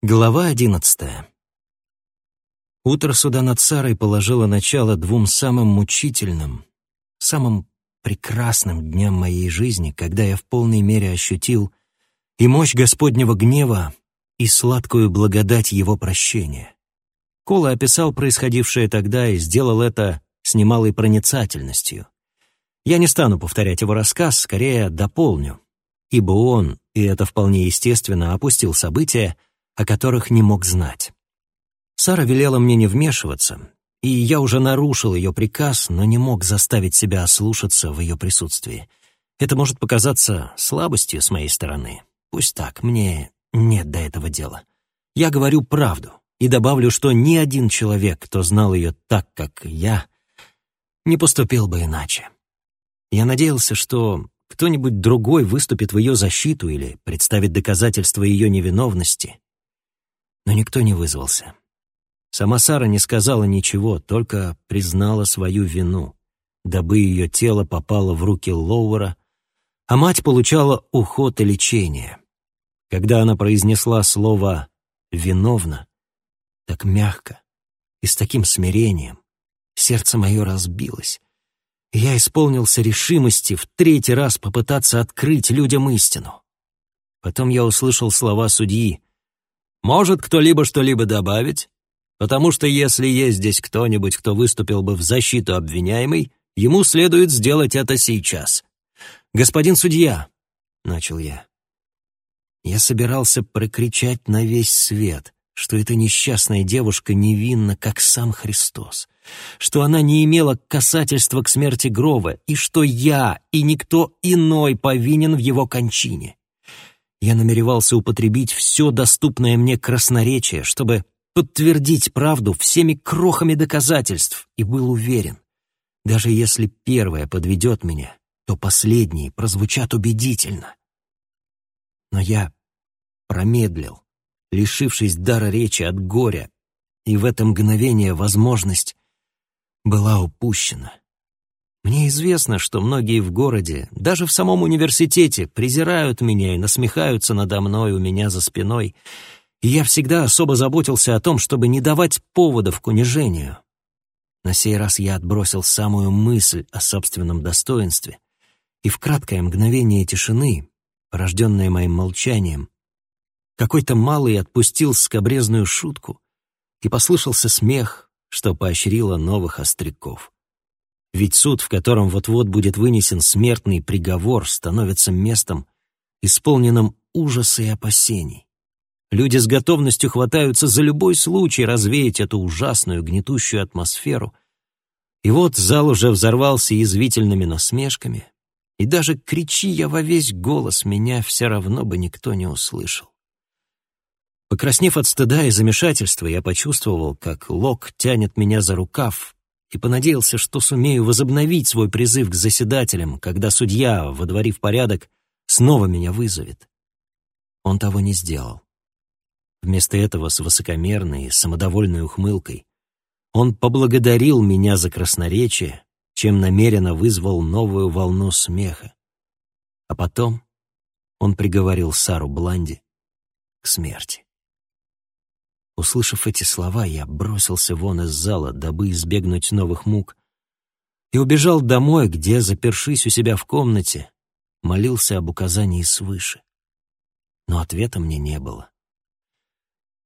Глава одиннадцатая. Утро суда над Сарой положило начало двум самым мучительным, самым прекрасным дням моей жизни, когда я в полной мере ощутил и мощь Господнего гнева, и сладкую благодать Его прощения. Кола описал происходившее тогда и сделал это с немалой проницательностью. Я не стану повторять его рассказ, скорее дополню, ибо он, и это вполне естественно, опустил события, о которых не мог знать. Сара велела мне не вмешиваться, и я уже нарушил ее приказ, но не мог заставить себя ослушаться в ее присутствии. Это может показаться слабостью с моей стороны. Пусть так, мне нет до этого дела. Я говорю правду и добавлю, что ни один человек, кто знал ее так, как я, не поступил бы иначе. Я надеялся, что кто-нибудь другой выступит в ее защиту или представит доказательства ее невиновности, но никто не вызвался. Сама Сара не сказала ничего, только признала свою вину, дабы ее тело попало в руки Лоуэра, а мать получала уход и лечение. Когда она произнесла слово «виновна», так мягко и с таким смирением, сердце мое разбилось, я исполнился решимости в третий раз попытаться открыть людям истину. Потом я услышал слова судьи может кто-либо что-либо добавить? Потому что если есть здесь кто-нибудь, кто выступил бы в защиту обвиняемой, ему следует сделать это сейчас. «Господин судья», — начал я, — я собирался прокричать на весь свет, что эта несчастная девушка невинна, как сам Христос, что она не имела касательства к смерти Грова, и что я и никто иной повинен в его кончине. Я намеревался употребить все доступное мне красноречие, чтобы подтвердить правду всеми крохами доказательств, и был уверен, даже если первое подведет меня, то последние прозвучат убедительно. Но я промедлил, лишившись дара речи от горя, и в это мгновение возможность была упущена. Мне известно, что многие в городе, даже в самом университете, презирают меня и насмехаются надо мной у меня за спиной, и я всегда особо заботился о том, чтобы не давать поводов к унижению. На сей раз я отбросил самую мысль о собственном достоинстве, и в краткое мгновение тишины, порожденное моим молчанием, какой-то малый отпустил скобрезную шутку, и послышался смех, что поощрило новых остряков. Ведь суд, в котором вот-вот будет вынесен смертный приговор, становится местом, исполненным ужаса и опасений. Люди с готовностью хватаются за любой случай развеять эту ужасную гнетущую атмосферу. И вот зал уже взорвался язвительными насмешками, и даже кричи я во весь голос, меня все равно бы никто не услышал. Покраснев от стыда и замешательства, я почувствовал, как Лок тянет меня за рукав, и понадеялся, что сумею возобновить свой призыв к заседателям, когда судья, водворив порядок, снова меня вызовет. Он того не сделал. Вместо этого с высокомерной самодовольной ухмылкой он поблагодарил меня за красноречие, чем намеренно вызвал новую волну смеха. А потом он приговорил Сару Бланди к смерти. Услышав эти слова, я бросился вон из зала, дабы избегнуть новых мук, и убежал домой, где, запершись у себя в комнате, молился об указании свыше. Но ответа мне не было.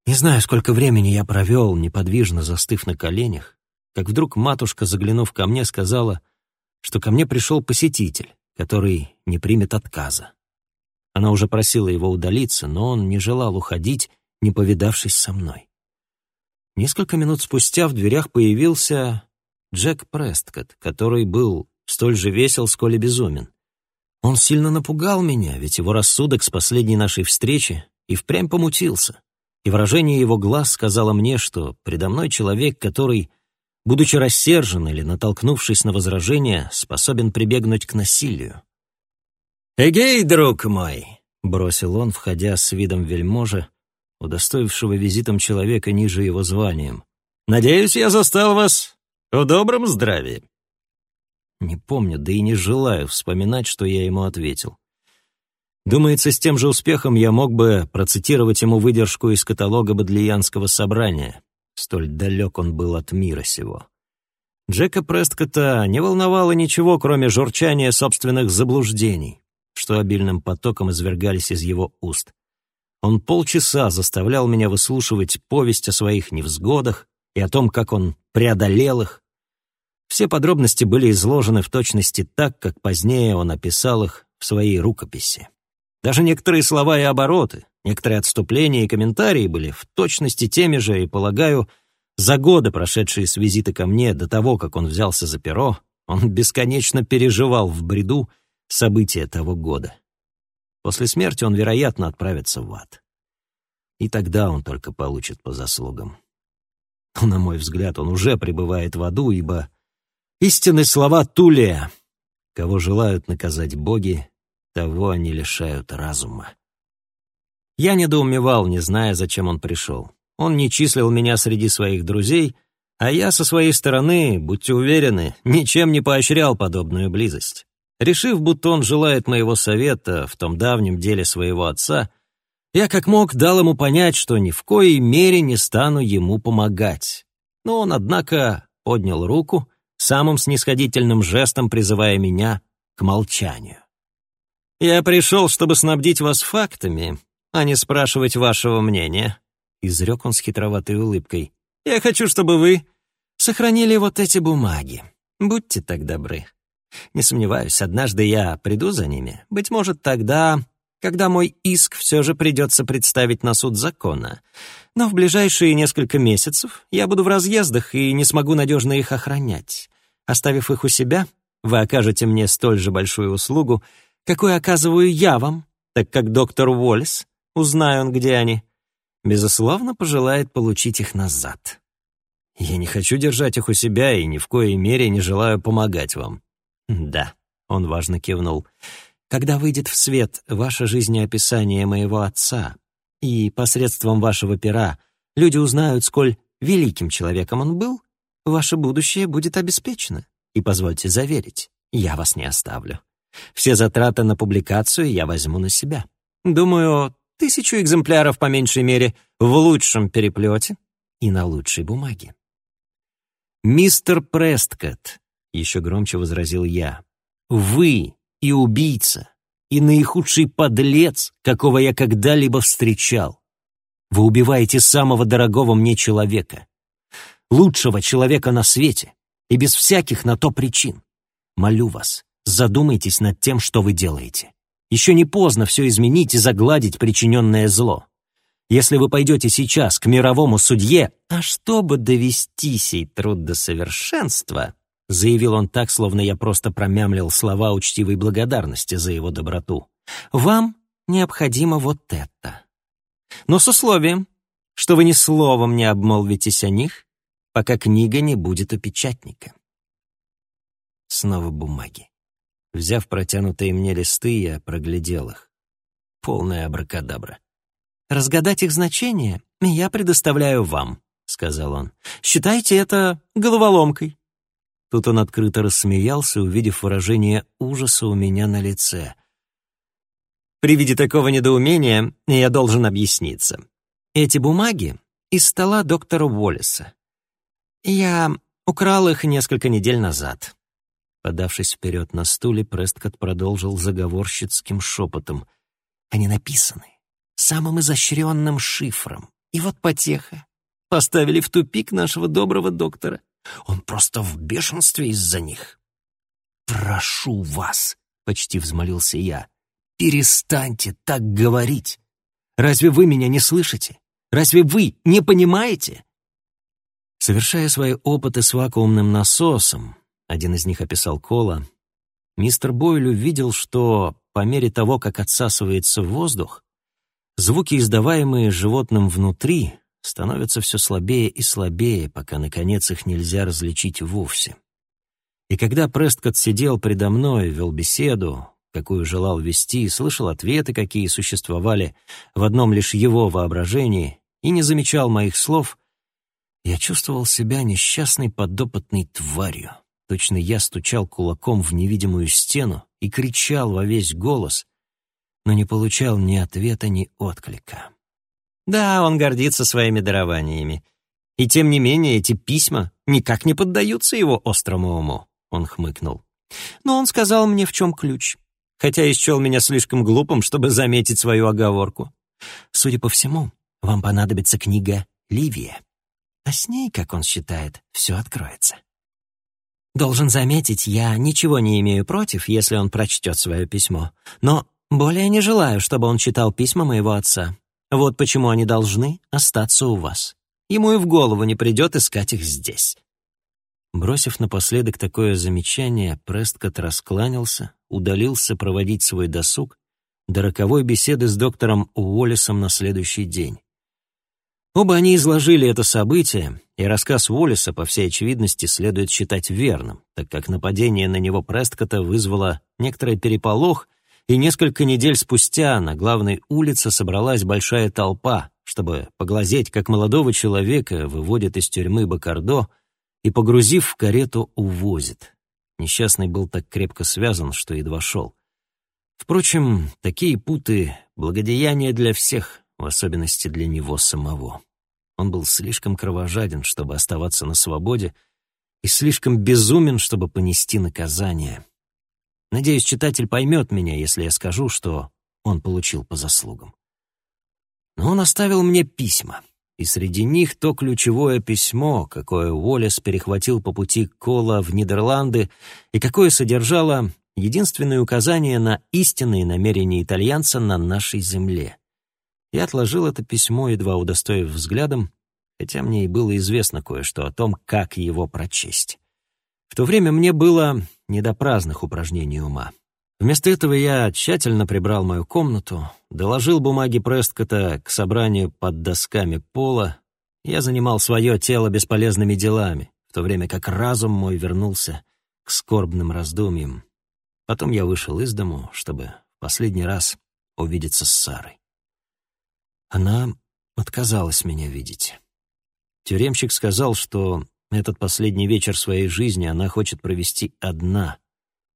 Не знаю, сколько времени я провел, неподвижно застыв на коленях, как вдруг матушка, заглянув ко мне, сказала, что ко мне пришел посетитель, который не примет отказа. Она уже просила его удалиться, но он не желал уходить не повидавшись со мной. Несколько минут спустя в дверях появился Джек Престкот, который был столь же весел, сколь и безумен. Он сильно напугал меня, ведь его рассудок с последней нашей встречи и впрямь помутился, и выражение его глаз сказало мне, что предо мной человек, который, будучи рассержен или натолкнувшись на возражение, способен прибегнуть к насилию. «Эгей, друг мой!» — бросил он, входя с видом вельможи, удостоившего визитом человека ниже его званием. «Надеюсь, я застал вас в добром здравии». Не помню, да и не желаю вспоминать, что я ему ответил. Думается, с тем же успехом я мог бы процитировать ему выдержку из каталога Бодлиянского собрания. Столь далек он был от мира сего. Джека Престкота не волновало ничего, кроме журчания собственных заблуждений, что обильным потоком извергались из его уст. Он полчаса заставлял меня выслушивать повесть о своих невзгодах и о том, как он преодолел их. Все подробности были изложены в точности так, как позднее он описал их в своей рукописи. Даже некоторые слова и обороты, некоторые отступления и комментарии были в точности теми же, и, полагаю, за годы, прошедшие с визита ко мне до того, как он взялся за перо, он бесконечно переживал в бреду события того года. После смерти он, вероятно, отправится в ад. И тогда он только получит по заслугам. Но, на мой взгляд, он уже пребывает в аду, ибо истинные слова Тулия, кого желают наказать боги, того они лишают разума. Я недоумевал, не зная, зачем он пришел. Он не числил меня среди своих друзей, а я со своей стороны, будьте уверены, ничем не поощрял подобную близость. Решив, будто он желает моего совета в том давнем деле своего отца, я как мог дал ему понять, что ни в коей мере не стану ему помогать. Но он, однако, поднял руку, самым снисходительным жестом призывая меня к молчанию. «Я пришел, чтобы снабдить вас фактами, а не спрашивать вашего мнения», изрек он с хитроватой улыбкой. «Я хочу, чтобы вы сохранили вот эти бумаги. Будьте так добры. Не сомневаюсь, однажды я приду за ними. Быть может, тогда, когда мой иск все же придется представить на суд закона. Но в ближайшие несколько месяцев я буду в разъездах и не смогу надежно их охранять. Оставив их у себя, вы окажете мне столь же большую услугу, какую оказываю я вам, так как доктор Уоллес, узнаю он, где они, безусловно, пожелает получить их назад. Я не хочу держать их у себя и ни в коей мере не желаю помогать вам. Да, он важно кивнул. Когда выйдет в свет ваше жизнеописание моего отца, и посредством вашего пера люди узнают, сколь великим человеком он был, ваше будущее будет обеспечено. И позвольте заверить, я вас не оставлю. Все затраты на публикацию я возьму на себя. Думаю, Тысячу экземпляров, по меньшей мере, в лучшем переплете и на лучшей бумаге. «Мистер Престкотт», — еще громче возразил я, — «вы и убийца, и наихудший подлец, какого я когда-либо встречал. Вы убиваете самого дорогого мне человека, лучшего человека на свете, и без всяких на то причин. Молю вас, задумайтесь над тем, что вы делаете. Еще не поздно все изменить и загладить причиненное зло. Если вы пойдете сейчас к мировому судье, а чтобы довести сей труд до совершенства, заявил он так, словно я просто промямлил слова учтивой благодарности за его доброту, вам необходимо вот это. Но с условием, что вы ни словом не обмолвитесь о них, пока книга не будет у печатника. Снова бумаги. Взяв протянутые мне листы, я проглядел их. Полная абракадабра. «Разгадать их значение я предоставляю вам», — сказал он. «Считайте это головоломкой». Тут он открыто рассмеялся, увидев выражение ужаса у меня на лице. При виде такого недоумения я должен объясниться. Эти бумаги из стола доктора Уоллеса. Я украл их несколько недель назад. Подавшись вперед на стуле, Престкот продолжил заговорщицким шепотом. «Они написаны самым изощренным шифром. И вот потеха. Поставили в тупик нашего доброго доктора. Он просто в бешенстве из-за них». «Прошу вас», — почти взмолился я, — «перестаньте так говорить. Разве вы меня не слышите? Разве вы не понимаете?» Совершая свои опыты с вакуумным насосом, один из них описал Кола, мистер Бойль увидел, что по мере того, как отсасывается воздух, звуки, издаваемые животным внутри, становятся все слабее и слабее, пока, наконец, их нельзя различить вовсе. И когда Престкот сидел предо мной, вел беседу, какую желал вести, слышал ответы, какие существовали в одном лишь его воображении, и не замечал моих слов, я чувствовал себя несчастной подопытной тварью. Точно я стучал кулаком в невидимую стену и кричал во весь голос. но не получал ни ответа, ни отклика. Да, он гордится своими дарованиями. И тем не менее эти письма никак не поддаются его острому уму, он хмыкнул. Но он сказал мне, в чем ключ, хотя и счел меня слишком глупым, чтобы заметить свою оговорку. Судя по всему, вам понадобится книга «Ливия». А с ней, как он считает, все откроется. Должен заметить, я ничего не имею против, если он прочтет свое письмо. Но более не желаю, чтобы он читал письма моего отца. Вот почему они должны остаться у вас. Ему и в голову не придет искать их здесь». Бросив напоследок такое замечание, Престкот раскланялся, удалился проводить свой досуг до роковой беседы с доктором Уоллесом на следующий день. Оба они изложили это событие, и рассказ Уоллеса, по всей очевидности, следует считать верным, так как нападение на него Престкота вызвало некоторый переполох, и несколько недель спустя на главной улице собралась большая толпа, чтобы поглазеть, как молодого человека выводят из тюрьмы Бакардо и, погрузив в карету, увозит. Несчастный был так крепко связан, что едва шел. Впрочем, такие путы — благодеяние для всех, в особенности для него самого. Он был слишком кровожаден, чтобы оставаться на свободе, и слишком безумен, чтобы понести наказание. Надеюсь, читатель поймет меня, если я скажу, что он получил по заслугам. Но он оставил мне письма, и среди них то ключевое письмо, какое Уоллес перехватил по пути Кола в Нидерланды и какое содержало единственное указание на истинные намерения итальянца на нашей земле. Я отложил это письмо, едва удостоив взглядом, хотя мне и было известно кое-что о том, как его прочесть. В то время мне было не до праздных упражнений ума. Вместо этого я тщательно прибрал мою комнату, доложил бумаги Престкота к собранию под досками пола. Я занимал свое тело бесполезными делами, в то время как разум мой вернулся к скорбным раздумьям. Потом я вышел из дому, чтобы в последний раз увидеться с Сарой. Она отказалась меня видеть. Тюремщик сказал, что этот последний вечер своей жизни она хочет провести одна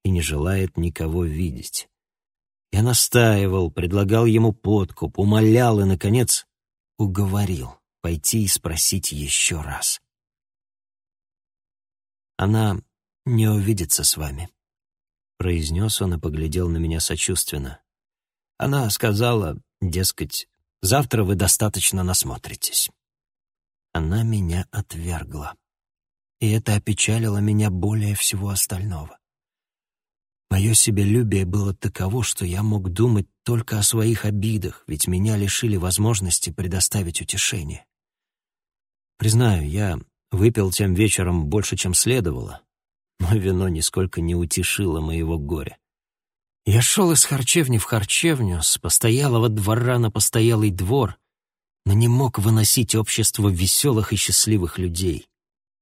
и не желает никого видеть. Я настаивал, предлагал ему подкуп, умолял и, наконец, уговорил пойти и спросить еще раз. «Она не увидится с вами», — произнес он и поглядел на меня сочувственно. Она сказала, дескать, Завтра вы достаточно насмотритесь». Она меня отвергла. И это опечалило меня более всего остального. Мое себелюбие было таково, что я мог думать только о своих обидах, ведь меня лишили возможности предоставить утешение. Признаю, я выпил тем вечером больше, чем следовало, но вино нисколько не утешило моего горя. Я шел из харчевни в харчевню, с постоялого двора на постоялый двор, но не мог выносить общество веселых и счастливых людей.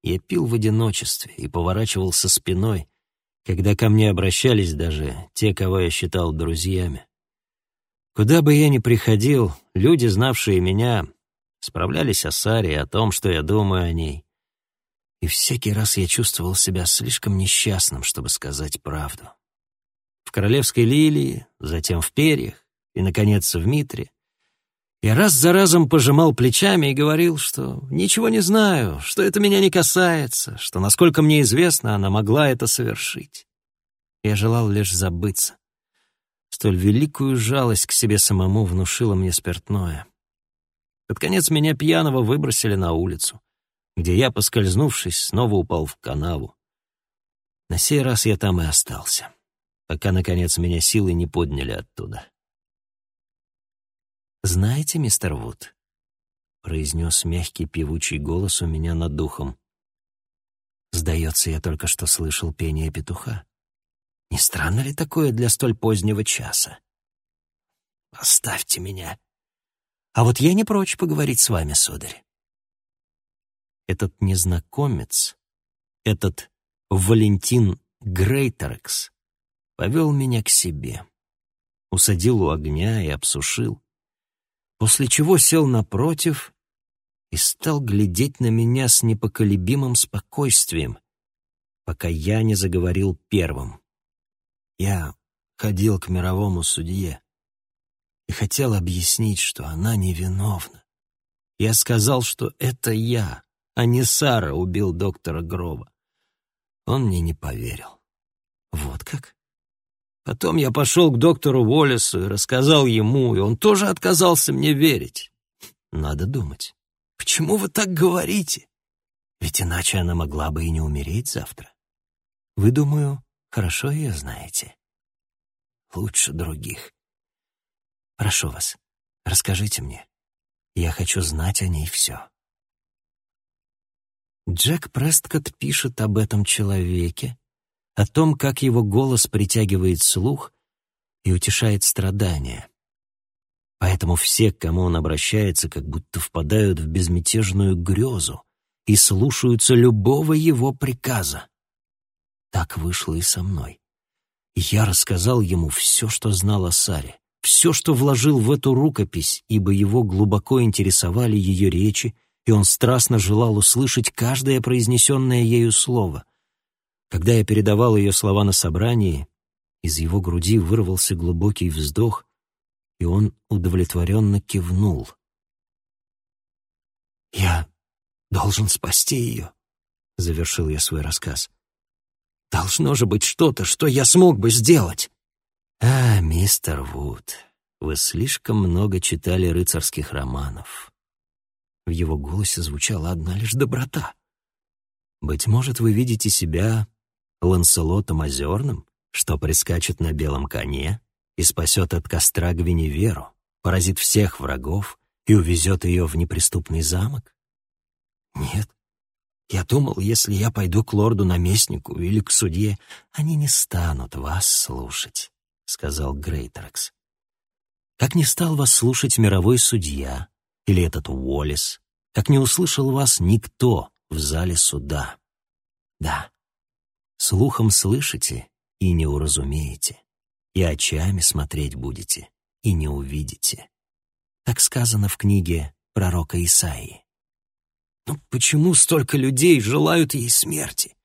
Я пил в одиночестве и поворачивался спиной, когда ко мне обращались даже те, кого я считал друзьями. Куда бы я ни приходил, люди, знавшие меня, справлялись о Саре и о том, что я думаю о ней. И всякий раз я чувствовал себя слишком несчастным, чтобы сказать правду в королевской лилии, затем в перьях и, наконец, в митре. Я раз за разом пожимал плечами и говорил, что ничего не знаю, что это меня не касается, что, насколько мне известно, она могла это совершить. Я желал лишь забыться. Столь великую жалость к себе самому внушило мне спиртное. Под конец меня пьяного выбросили на улицу, где я, поскользнувшись, снова упал в канаву. На сей раз я там и остался пока, наконец, меня силы не подняли оттуда. «Знаете, мистер Вуд», — произнес мягкий певучий голос у меня над духом, «сдается, я только что слышал пение петуха. Не странно ли такое для столь позднего часа? Оставьте меня. А вот я не прочь поговорить с вами, сударь». Этот незнакомец, этот Валентин Грейтерекс, повел меня к себе, усадил у огня и обсушил, после чего сел напротив и стал глядеть на меня с непоколебимым спокойствием, пока я не заговорил первым. Я ходил к мировому судье. и хотел объяснить, что она невиновна. Я сказал, что это я, а не Сара убил доктора Гроба. Он мне не поверил. Вот как? Потом я пошел к доктору Уоллесу и рассказал ему, и он тоже отказался мне верить. Надо думать. Почему вы так говорите? Ведь иначе она могла бы и не умереть завтра. Вы, думаю, хорошо ее знаете. Лучше других. Прошу вас, расскажите мне. Я хочу знать о ней все. Джек Престкотт пишет об этом человеке, о том, как его голос притягивает слух и утешает страдания. Поэтому все, к кому он обращается, как будто впадают в безмятежную грезу и слушаются любого его приказа. Так вышло и со мной. Я рассказал ему все, что знал о Саре, все, что вложил в эту рукопись, ибо его глубоко интересовали ее речи, и он страстно желал услышать каждое произнесенное ею слово. Когда я передавал ее слова на собрании, из его груди вырвался глубокий вздох, и он удовлетворенно кивнул. «Я должен спасти ее», — завершил я свой рассказ. «Должно же быть что-то, что я смог бы сделать». «А, мистер Вуд, вы слишком много читали рыцарских романов. В его голосе звучала одна лишь доброта. «Быть может, вы видите себя Ланселотом Озерным, что прискачет на белом коне и спасет от костра Гвиневеру, поразит всех врагов и увезет ее в неприступный замок? Нет. Я думал, если я пойду к лорду-наместнику или к судье, они не станут вас слушать», — сказал Грейтерекс. «Как не стал вас слушать мировой судья, или этот Уоллес, как не услышал вас никто в зале суда. Да, слухом слышите и не уразумеете, и очами смотреть будете и не увидите. Так сказано в книге пророка Исаии. Ну почему столько людей желают ей смерти?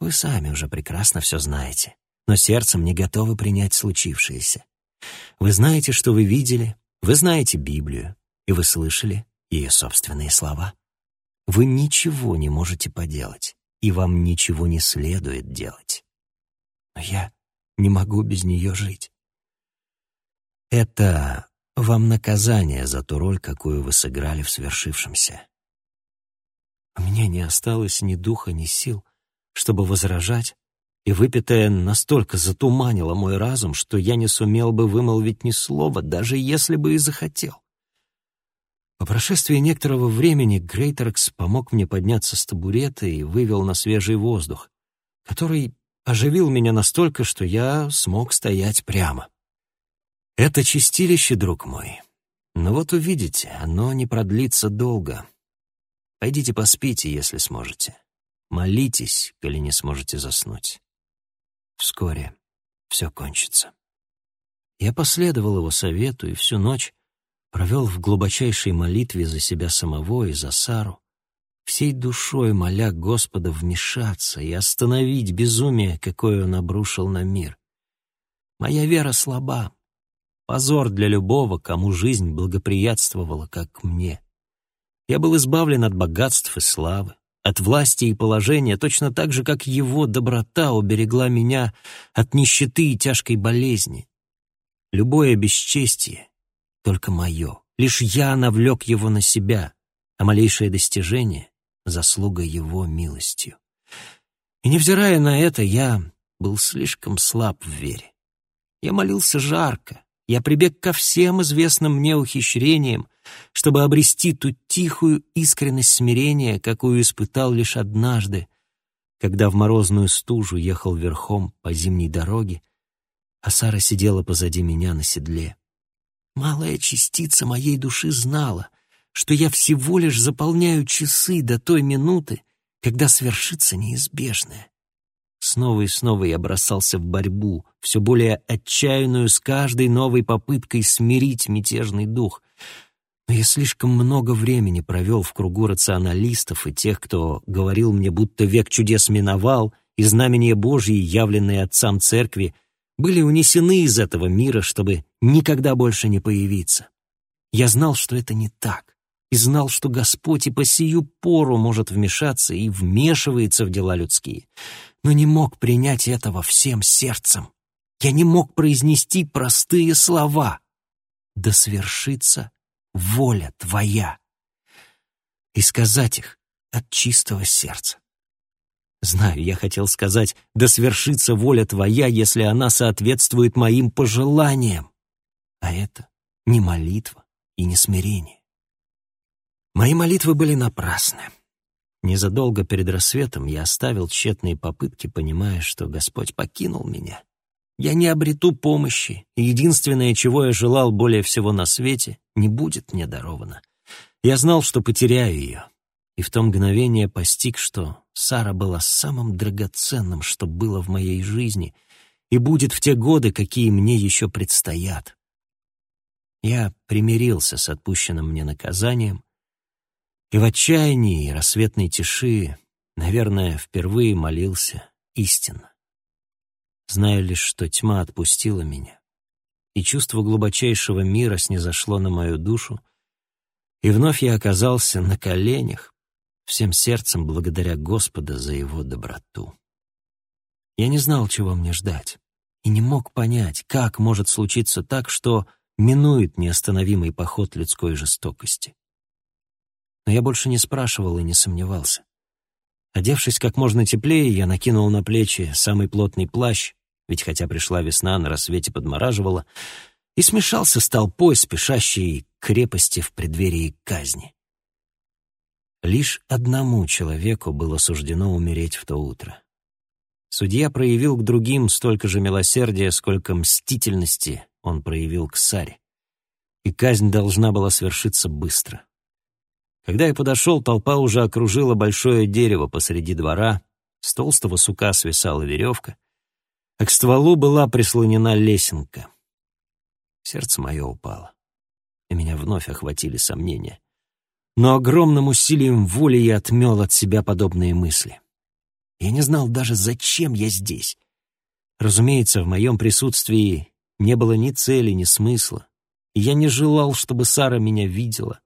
Вы сами уже прекрасно все знаете, но сердцем не готовы принять случившееся. Вы знаете, что вы видели, вы знаете Библию, и вы слышали ее собственные слова. Вы ничего не можете поделать, и вам ничего не следует делать. Но я не могу без нее жить. Это вам наказание за ту роль, какую вы сыграли в свершившемся. У меня не осталось ни духа, ни сил, чтобы возражать, и выпитое настолько затуманило мой разум, что я не сумел бы вымолвить ни слова, даже если бы и захотел. По прошествии некоторого времени Грейтеркс помог мне подняться с табурета и вывел на свежий воздух, который оживил меня настолько, что я смог стоять прямо. Это чистилище, друг мой. Но вот увидите, оно не продлится долго. Пойдите поспите, если сможете. Молитесь, коли не сможете заснуть. Вскоре все кончится. Я последовал его совету и всю ночь провел в глубочайшей молитве за себя самого и за Сару, всей душой моля Господа вмешаться и остановить безумие, какое он обрушил на мир. Моя вера слаба, позор для любого, кому жизнь благоприятствовала, как мне. Я был избавлен от богатств и славы, от власти и положения, точно так же, как его доброта уберегла меня от нищеты и тяжкой болезни. Любое бесчестие, только мое. Лишь я навлек его на себя, а малейшее достижение — заслуга его милостью. И невзирая на это, я был слишком слаб в вере. Я молился жарко, я прибег ко всем известным мне ухищрениям, чтобы обрести ту тихую искренность смирения, какую испытал лишь однажды, когда в морозную стужу ехал верхом по зимней дороге, а Сара сидела позади меня на седле. Малая частица моей души знала, что я всего лишь заполняю часы до той минуты, когда свершится неизбежное. Снова и снова я бросался в борьбу, все более отчаянную с каждой новой попыткой смирить мятежный дух. Но я слишком много времени провел в кругу рационалистов и тех, кто говорил мне, будто век чудес миновал, и знамения Божьи, явленные отцам церкви, были унесены из этого мира, чтобы никогда больше не появиться. Я знал, что это не так, и знал, что Господь и по сию пору может вмешаться и вмешивается в дела людские, но не мог принять этого всем сердцем. Я не мог произнести простые слова «Да свершится воля Твоя» и сказать их от чистого сердца. Знаю, я хотел сказать «Да свершится воля Твоя, если она соответствует моим пожеланиям». А это не молитва и не смирение. Мои молитвы были напрасны. Незадолго перед рассветом я оставил тщетные попытки, понимая, что Господь покинул меня. Я не обрету помощи, и единственное, чего я желал более всего на свете, не будет мне даровано. Я знал, что потеряю ее, и в то мгновение постиг, что Сара была самым драгоценным, что было в моей жизни, и будет в те годы, какие мне еще предстоят. Я примирился с отпущенным мне наказанием, и в отчаянии и рассветной тиши, наверное, впервые молился истинно. Зная лишь, что тьма отпустила меня, и чувство глубочайшего мира снизошло на мою душу, и вновь я оказался на коленях, всем сердцем благодаря Господа за его доброту. Я не знал, чего мне ждать, и не мог понять, как может случиться так, что минует неостановимый поход людской жестокости. Но я больше не спрашивал и не сомневался. Одевшись как можно теплее, я накинул на плечи самый плотный плащ, ведь хотя пришла весна, на рассвете подмораживала, и смешался с толпой, спешащей крепости в преддверии казни. Лишь одному человеку было суждено умереть в то утро. Судья проявил к другим столько же милосердия, сколько мстительности он проявил к Саре. И казнь должна была свершиться быстро. Когда я подошел, толпа уже окружила большое дерево посреди двора, с толстого сука свисала веревка, а к стволу была прислонена лесенка. Сердце мое упало, и меня вновь охватили сомнения. Но огромным усилием воли я отмел от себя подобные мысли. Я не знал даже, зачем я здесь. Разумеется, в моем присутствии не было ни цели, ни смысла, и я не желал, чтобы Сара меня видела.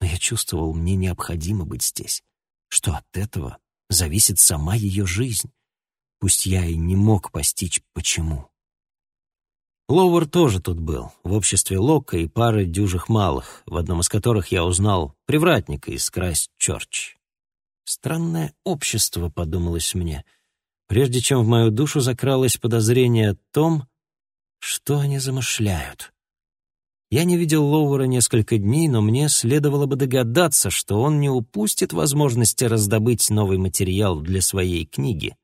Но я чувствовал, мне необходимо быть здесь, что от этого зависит сама ее жизнь. Пусть я и не мог постичь, почему. Лоуэр тоже тут был, в обществе Лока и пары дюжих малых, в одном из которых я узнал привратника из Крайст-Чорч. Странное общество, подумалось мне, прежде чем в мою душу закралось подозрение о том, что они замышляют. Я не видел Лоуэра несколько дней, но мне следовало бы догадаться, что он не упустит возможности раздобыть новый материал для своей книги.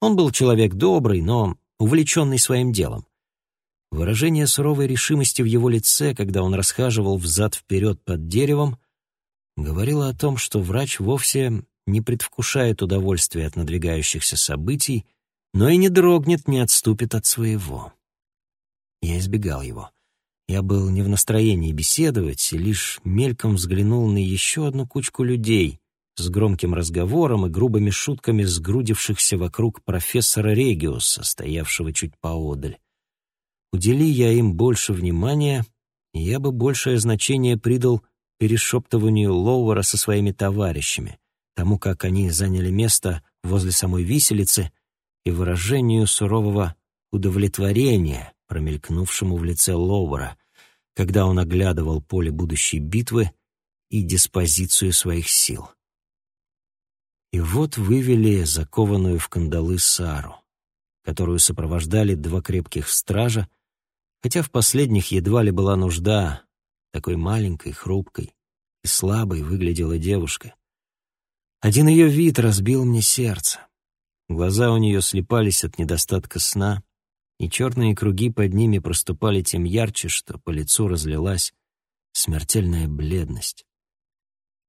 Он был человек добрый, но увлеченный своим делом. Выражение суровой решимости в его лице, когда он расхаживал взад-вперед под деревом, говорило о том, что врач вовсе не предвкушает удовольствия от надвигающихся событий, но и не дрогнет, не отступит от своего. Я избегал его. Я был не в настроении беседовать лишь мельком взглянул на еще одну кучку людей с громким разговором и грубыми шутками сгрудившихся вокруг профессора Региуса, стоявшего чуть поодаль. Удели я им больше внимания, я бы большее значение придал перешептыванию Лоуэра со своими товарищами, тому, как они заняли место возле самой виселицы и выражению сурового удовлетворения, промелькнувшему в лице Лоуэра, когда он оглядывал поле будущей битвы и диспозицию своих сил. И вот вывели закованную в кандалы Сару, которую сопровождали два крепких стража, хотя в последних едва ли была нужда, такой маленькой, хрупкой и слабой выглядела девушка. Один ее вид разбил мне сердце. Глаза у нее слепались от недостатка сна, и черные круги под ними проступали тем ярче, что по лицу разлилась смертельная бледность.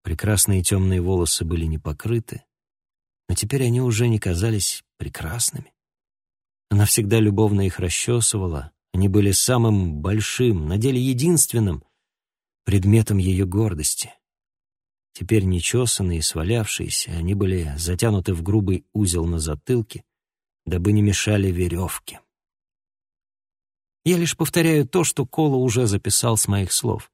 Прекрасные темные волосы были не покрыты, но теперь они уже не казались прекрасными. Она всегда любовно их расчесывала, они были самым большим, на деле единственным предметом ее гордости. Теперь нечесанные и свалявшиеся, они были затянуты в грубый узел на затылке, дабы не мешали веревки. Я лишь повторяю то, что Кола уже записал с моих слов.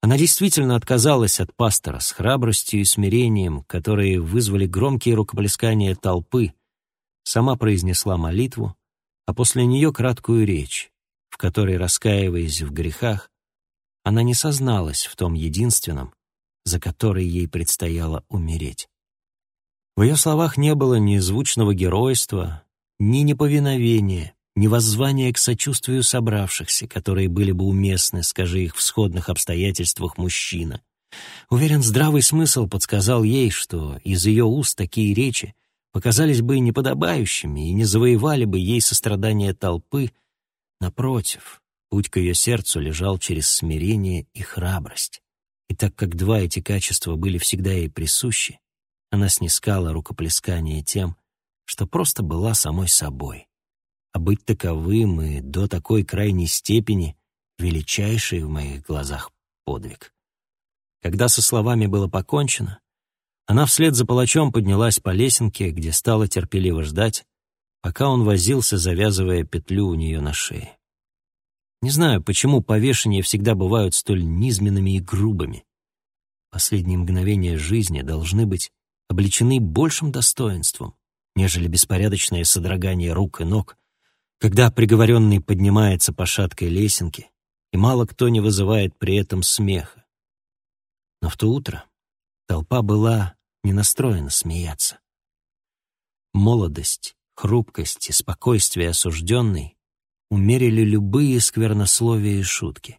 Она действительно отказалась от пастора с храбростью и смирением, которые вызвали громкие рукоплескания толпы, сама произнесла молитву, а после нее краткую речь, в которой, раскаиваясь в грехах, она не созналась в том единственном, за который ей предстояло умереть. В ее словах не было ни звучного геройства, ни неповиновения, ни воззвания к сочувствию собравшихся, которые были бы уместны, скажи их в сходных обстоятельствах мужчина. Уверен, здравый смысл подсказал ей, что из ее уст такие речи показались бы неподобающими и не завоевали бы ей сострадание толпы. Напротив, путь к ее сердцу лежал через смирение и храбрость. И так как два эти качества были всегда ей присущи, она снискала рукоплескание тем, что просто была самой собой а быть таковым и до такой крайней степени величайший в моих глазах подвиг. Когда со словами было покончено, она вслед за палачом поднялась по лесенке, где стала терпеливо ждать, пока он возился, завязывая петлю у нее на шее. Не знаю, почему повешения всегда бывают столь низменными и грубыми. Последние мгновения жизни должны быть облечены большим достоинством, нежели беспорядочное содрогание рук и ног, когда приговоренный поднимается по шаткой лесенке, и мало кто не вызывает при этом смеха. Но в то утро толпа была не настроена смеяться. Молодость, хрупкость и спокойствие осужденной умерили любые сквернословия и шутки,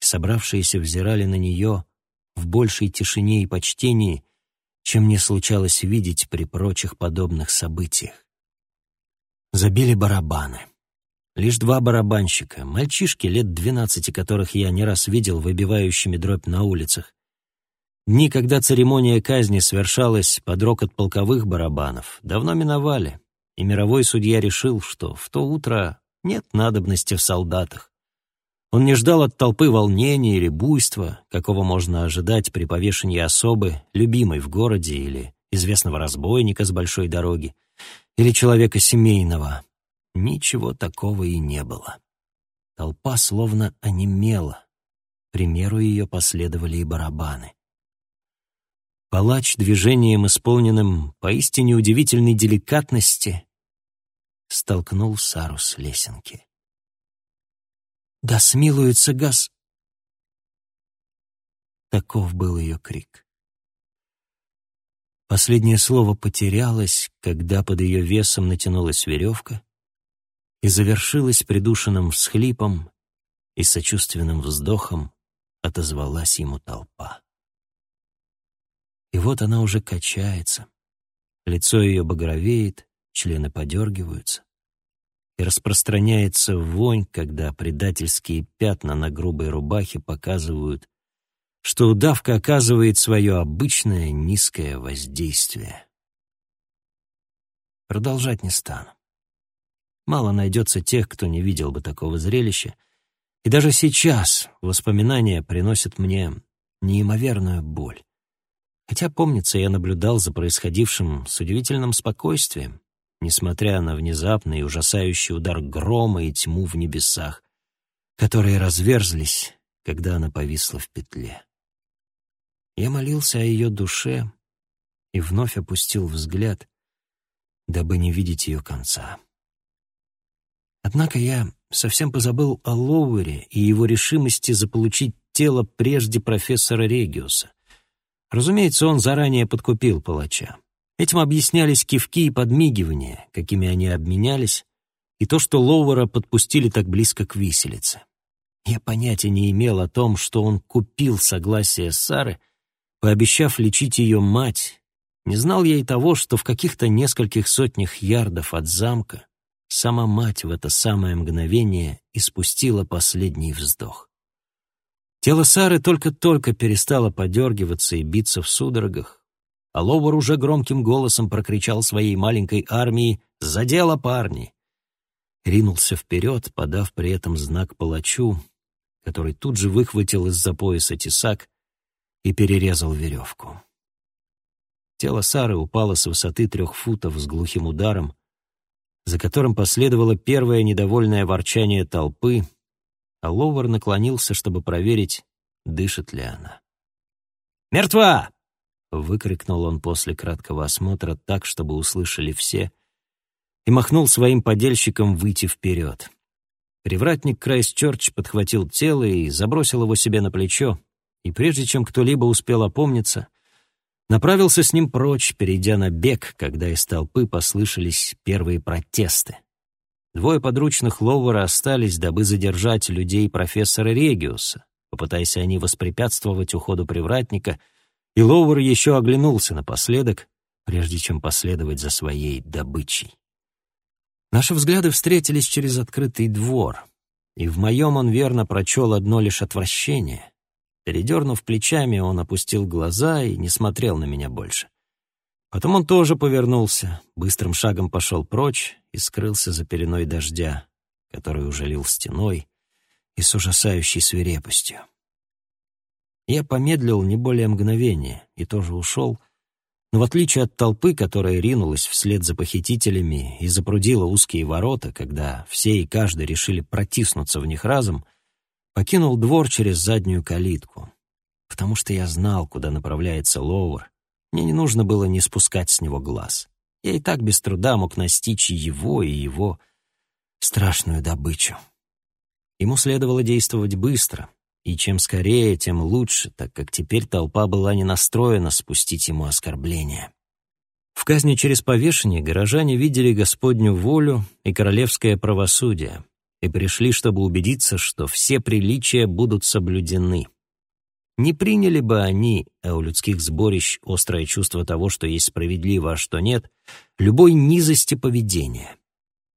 собравшиеся взирали на нее в большей тишине и почтении, чем мне случалось видеть при прочих подобных событиях. Забили барабаны. Лишь два барабанщика, мальчишки лет двенадцати, которых я не раз видел выбивающими дробь на улицах. Дни, когда церемония казни совершалась под рокот полковых барабанов, давно миновали, и мировой судья решил, что в то утро нет надобности в солдатах. Он не ждал от толпы волнения или буйства, какого можно ожидать при повешении особы, любимой в городе или известного разбойника с большой дороги, или человека семейного, Ничего такого и не было. Толпа словно онемела. Примеру ее последовали и барабаны. Палач движением, исполненным поистине удивительной деликатности, столкнул Сару с лесенки. «Да смилуется газ!» Таков был ее крик. Последнее слово потерялось, когда под ее весом натянулась веревка, и завершилась придушенным всхлипом и сочувственным вздохом отозвалась ему толпа. И вот она уже качается, лицо ее багровеет, члены подергиваются, и распространяется вонь, когда предательские пятна на грубой рубахе показывают, что удавка оказывает свое обычное низкое воздействие. Продолжать не стану. Мало найдется тех, кто не видел бы такого зрелища. И даже сейчас воспоминания приносят мне неимоверную боль. Хотя, помнится, я наблюдал за происходившим с удивительным спокойствием, несмотря на внезапный и ужасающий удар грома и тьму в небесах, которые разверзлись, когда она повисла в петле. Я молился о ее душе и вновь опустил взгляд, дабы не видеть ее конца. Однако я совсем позабыл о Лоуэре и его решимости заполучить тело прежде профессора Региуса. Разумеется, он заранее подкупил палача. Этим объяснялись кивки и подмигивания, какими они обменялись, и то, что Лоуэра подпустили так близко к виселице. Я понятия не имел о том, что он купил согласие Сары, пообещав лечить ее мать. Не знал я и того, что в каких-то нескольких сотнях ярдов от замка Сама мать в это самое мгновение испустила последний вздох. Тело Сары только-только перестало подергиваться и биться в судорогах, а Ловар уже громким голосом прокричал своей маленькой армии «За дело, парни!» Ринулся вперед, подав при этом знак палачу, который тут же выхватил из-за пояса тесак и перерезал веревку. Тело Сары упало с высоты трех футов с глухим ударом, за которым последовало первое недовольное ворчание толпы, а Ловар наклонился, чтобы проверить, дышит ли она. «Мертва!» — выкрикнул он после краткого осмотра так, чтобы услышали все, и махнул своим подельщикам выйти вперед. Привратник Крайстчерч подхватил тело и забросил его себе на плечо, и прежде чем кто-либо успел опомниться, направился с ним прочь, перейдя на бег, когда из толпы послышались первые протесты. Двое подручных Ловера остались, дабы задержать людей профессора Региуса, попытаясь они воспрепятствовать уходу привратника, и Ловер еще оглянулся напоследок, прежде чем последовать за своей добычей. Наши взгляды встретились через открытый двор, и в моем он верно прочел одно лишь отвращение. Передернув плечами, он опустил глаза и не смотрел на меня больше. Потом он тоже повернулся, быстрым шагом пошел прочь и скрылся за пеленой дождя, который уже лил стеной и с ужасающей свирепостью. Я помедлил не более мгновения и тоже ушел, но в отличие от толпы, которая ринулась вслед за похитителями и запрудила узкие ворота, когда все и каждый решили протиснуться в них разом, покинул двор через заднюю калитку, потому что я знал, куда направляется Лоуэр. Мне не нужно было не спускать с него глаз. Я и так без труда мог настичь его, и его страшную добычу. Ему следовало действовать быстро, и чем скорее, тем лучше, так как теперь толпа была не настроена спустить ему оскорбление. В казни через повешение горожане видели Господню волю и королевское правосудие и пришли, чтобы убедиться, что все приличия будут соблюдены. Не приняли бы они, а у людских сборищ острое чувство того, что есть справедливо, а что нет, любой низости поведения.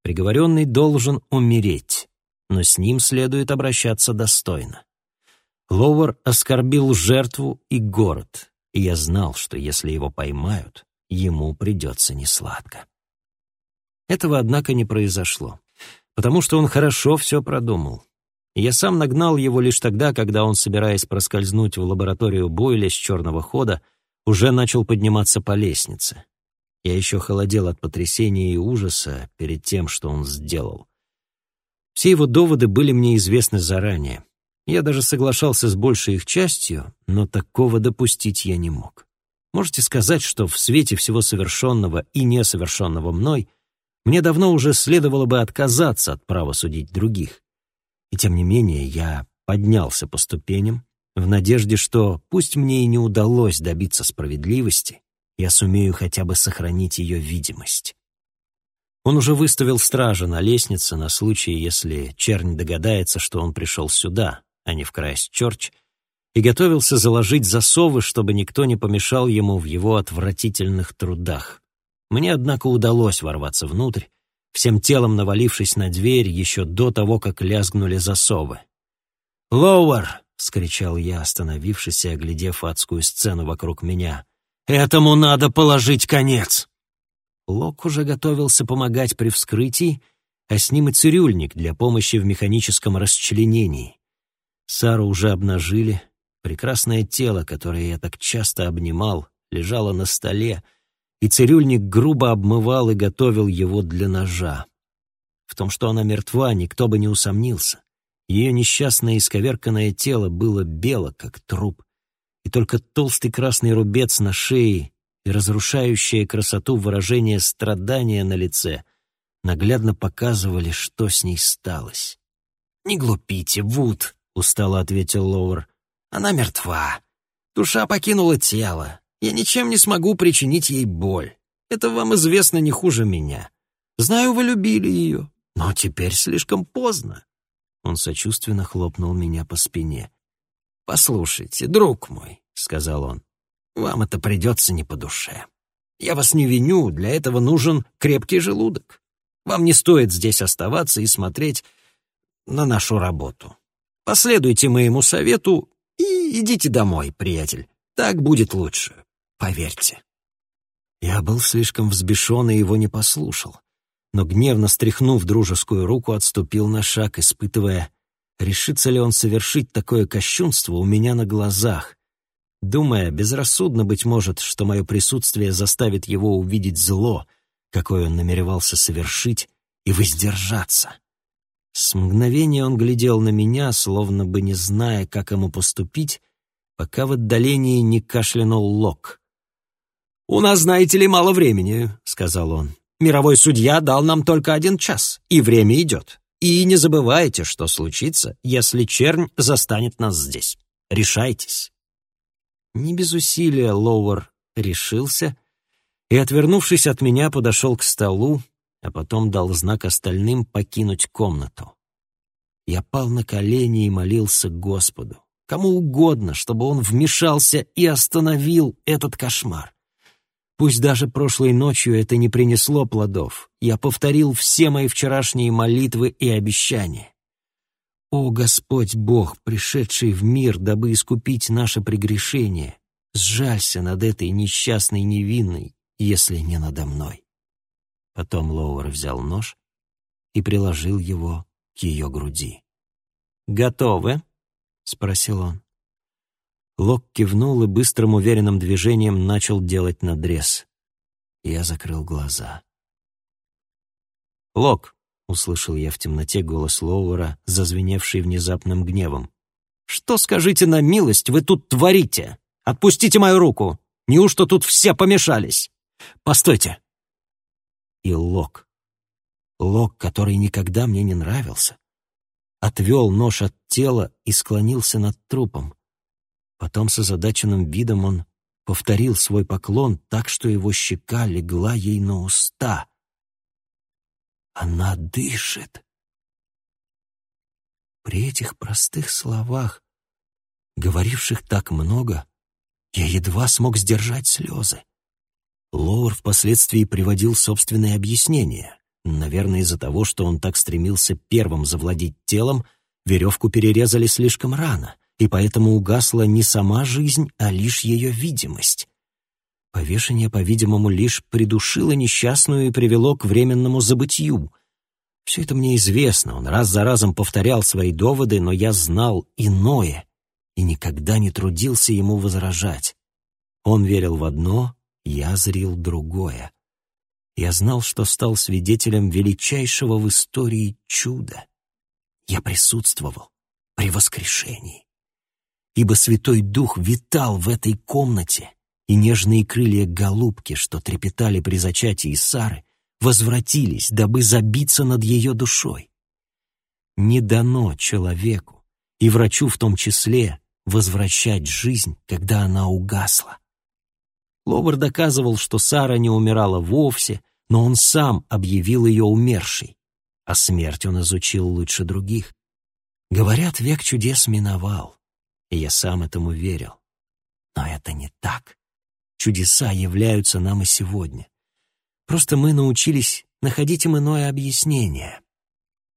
Приговоренный должен умереть, но с ним следует обращаться достойно. Ловар оскорбил жертву и город, и я знал, что если его поймают, ему придется несладко. Этого, однако, не произошло, потому что он хорошо все продумал. Я сам нагнал его лишь тогда, когда он, собираясь проскользнуть в лабораторию Бойля с черного хода, уже начал подниматься по лестнице. Я еще холодел от потрясения и ужаса перед тем, что он сделал. Все его доводы были мне известны заранее. Я даже соглашался с большей их частью, но такого допустить я не мог. Можете сказать, что в свете всего совершенного и несовершенного мной мне давно уже следовало бы отказаться от права судить других. И тем не менее я поднялся по ступеням в надежде, что пусть мне и не удалось добиться справедливости, я сумею хотя бы сохранить ее видимость. Он уже выставил стража на лестнице на случай, если чернь догадается, что он пришел сюда, а не в Крайстчерч, и готовился заложить засовы, чтобы никто не помешал ему в его отвратительных трудах. Мне, однако, удалось ворваться внутрь, всем телом навалившись на дверь еще до того, как лязгнули засовы. «Лоуэр!» — вскричал я, остановившись и оглядев адскую сцену вокруг меня. «Этому надо положить конец!» Лок уже готовился помогать при вскрытии, а с ним и цирюльник для помощи в механическом расчленении. Сару уже обнажили. Прекрасное тело, которое я так часто обнимал, лежало на столе, и цирюльник грубо обмывал и готовил его для ножа. В том, что она мертва, никто бы не усомнился. Ее несчастное исковерканное тело было бело, как труп, и только толстый красный рубец на шее и разрушающее красоту выражение страдания на лице наглядно показывали, что с ней сталось. «Не глупите, Вуд!» — устало ответил Лоуэр. «Она мертва. Душа покинула тело. Я ничем не смогу причинить ей боль. Это вам известно не хуже меня. Знаю, вы любили ее, но теперь слишком поздно». Он сочувственно хлопнул меня по спине. «Послушайте, друг мой», — сказал он, — «вам это придется не по душе. Я вас не виню, для этого нужен крепкий желудок. Вам не стоит здесь оставаться и смотреть на нашу работу. Последуйте моему совету и идите домой, приятель. Так будет лучше, поверьте». Я был слишком взбешен и его не послушал, но гневно стряхнув дружескую руку, отступил на шаг, испытывая, решится ли он совершить такое кощунство у меня на глазах, думая, безрассудно, быть может, что мое присутствие заставит его увидеть зло, какое он намеревался совершить, и воздержаться. С мгновения он глядел на меня, словно бы не зная, как ему поступить, пока в отдалении не кашлянул Лок. «У нас, знаете ли, мало времени», — сказал он. «Мировой судья дал нам только один час, и время идет. И не забывайте, что случится, если чернь застанет нас здесь. Решайтесь». Не без усилия Лоуэр решился и, отвернувшись от меня, подошел к столу, а потом дал знак остальным покинуть комнату. Я пал на колени и молился Господу, кому угодно, чтобы он вмешался и остановил этот кошмар. Пусть даже прошлой ночью это не принесло плодов, я повторил все мои вчерашние молитвы и обещания. О Господь Бог, пришедший в мир, дабы искупить наше прегрешение, сжалься над этой несчастной невинной, если не надо мной. Потом Лоуэр взял нож и приложил его к ее груди. «Готовы?» — спросил он. Лок кивнул и быстрым уверенным движением начал делать надрез. Я закрыл глаза. «Лок, — услышал я в темноте голос Лоуэра, зазвеневший внезапным гневом. «Что, скажите на милость, вы тут творите? Отпустите мою руку! Неужто тут все помешались? Постойте!» И Лок, Лок, который никогда мне не нравился, отвел нож от тела и склонился над трупом. Потом с озадаченным видом он повторил свой поклон так, что его щека легла ей на уста — она дышит. При этих простых словах, говоривших так много, я едва смог сдержать слезы. Лоуэр впоследствии приводил собственные объяснения. Наверное, из-за того, что он так стремился первым завладеть телом, веревку перерезали слишком рано, и поэтому угасла не сама жизнь, а лишь ее видимость. Повешение, по-видимому, лишь придушило несчастную и привело к временному забытью. Все это мне известно, он раз за разом повторял свои доводы, но я знал иное и никогда не трудился ему возражать. Он верил в одно, я зрил другое. Я знал, что стал свидетелем величайшего в истории чуда. Я присутствовал при воскрешении. Ибо Святой Дух витал в этой комнате, и нежные крылья голубки, что трепетали при зачатии Сары, возвратились, дабы забиться над ее душой. Не дано человеку, и врачу в том числе, возвращать жизнь, когда она угасла. Ловер доказывал, что Сара не умирала вовсе, но он сам объявил ее умершей, а смерть он изучил лучше других. Говорят, век чудес миновал, и я сам этому верил. Но это не так. Чудеса являются нам и сегодня. Просто мы научились находить им иное объяснение.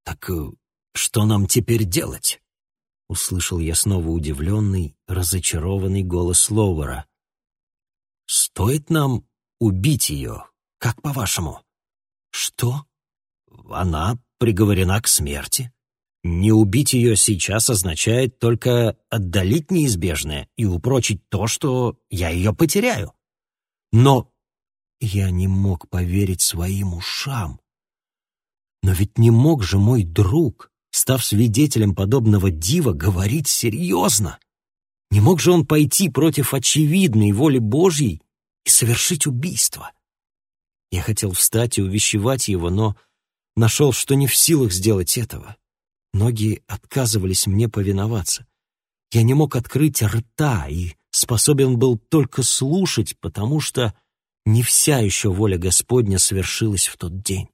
«Так э, что нам теперь делать?» — услышал я снова удивленный, разочарованный голос Лоуэра. «Стоит нам убить ее, как по-вашему?» «Что?» «Она приговорена к смерти. Не убить ее сейчас означает только отдалить неизбежное и упрочить то, что я ее потеряю. Но я не мог поверить своим ушам. Но ведь не мог же мой друг, став свидетелем подобного дива, говорить серьезно. Не мог же он пойти против очевидной воли Божьей и совершить убийство. Я хотел встать и увещевать его, но нашел, что не в силах сделать этого. Ноги отказывались мне повиноваться. Я не мог открыть рта и способен был только слушать, потому что не вся еще воля Господня свершилась в тот день.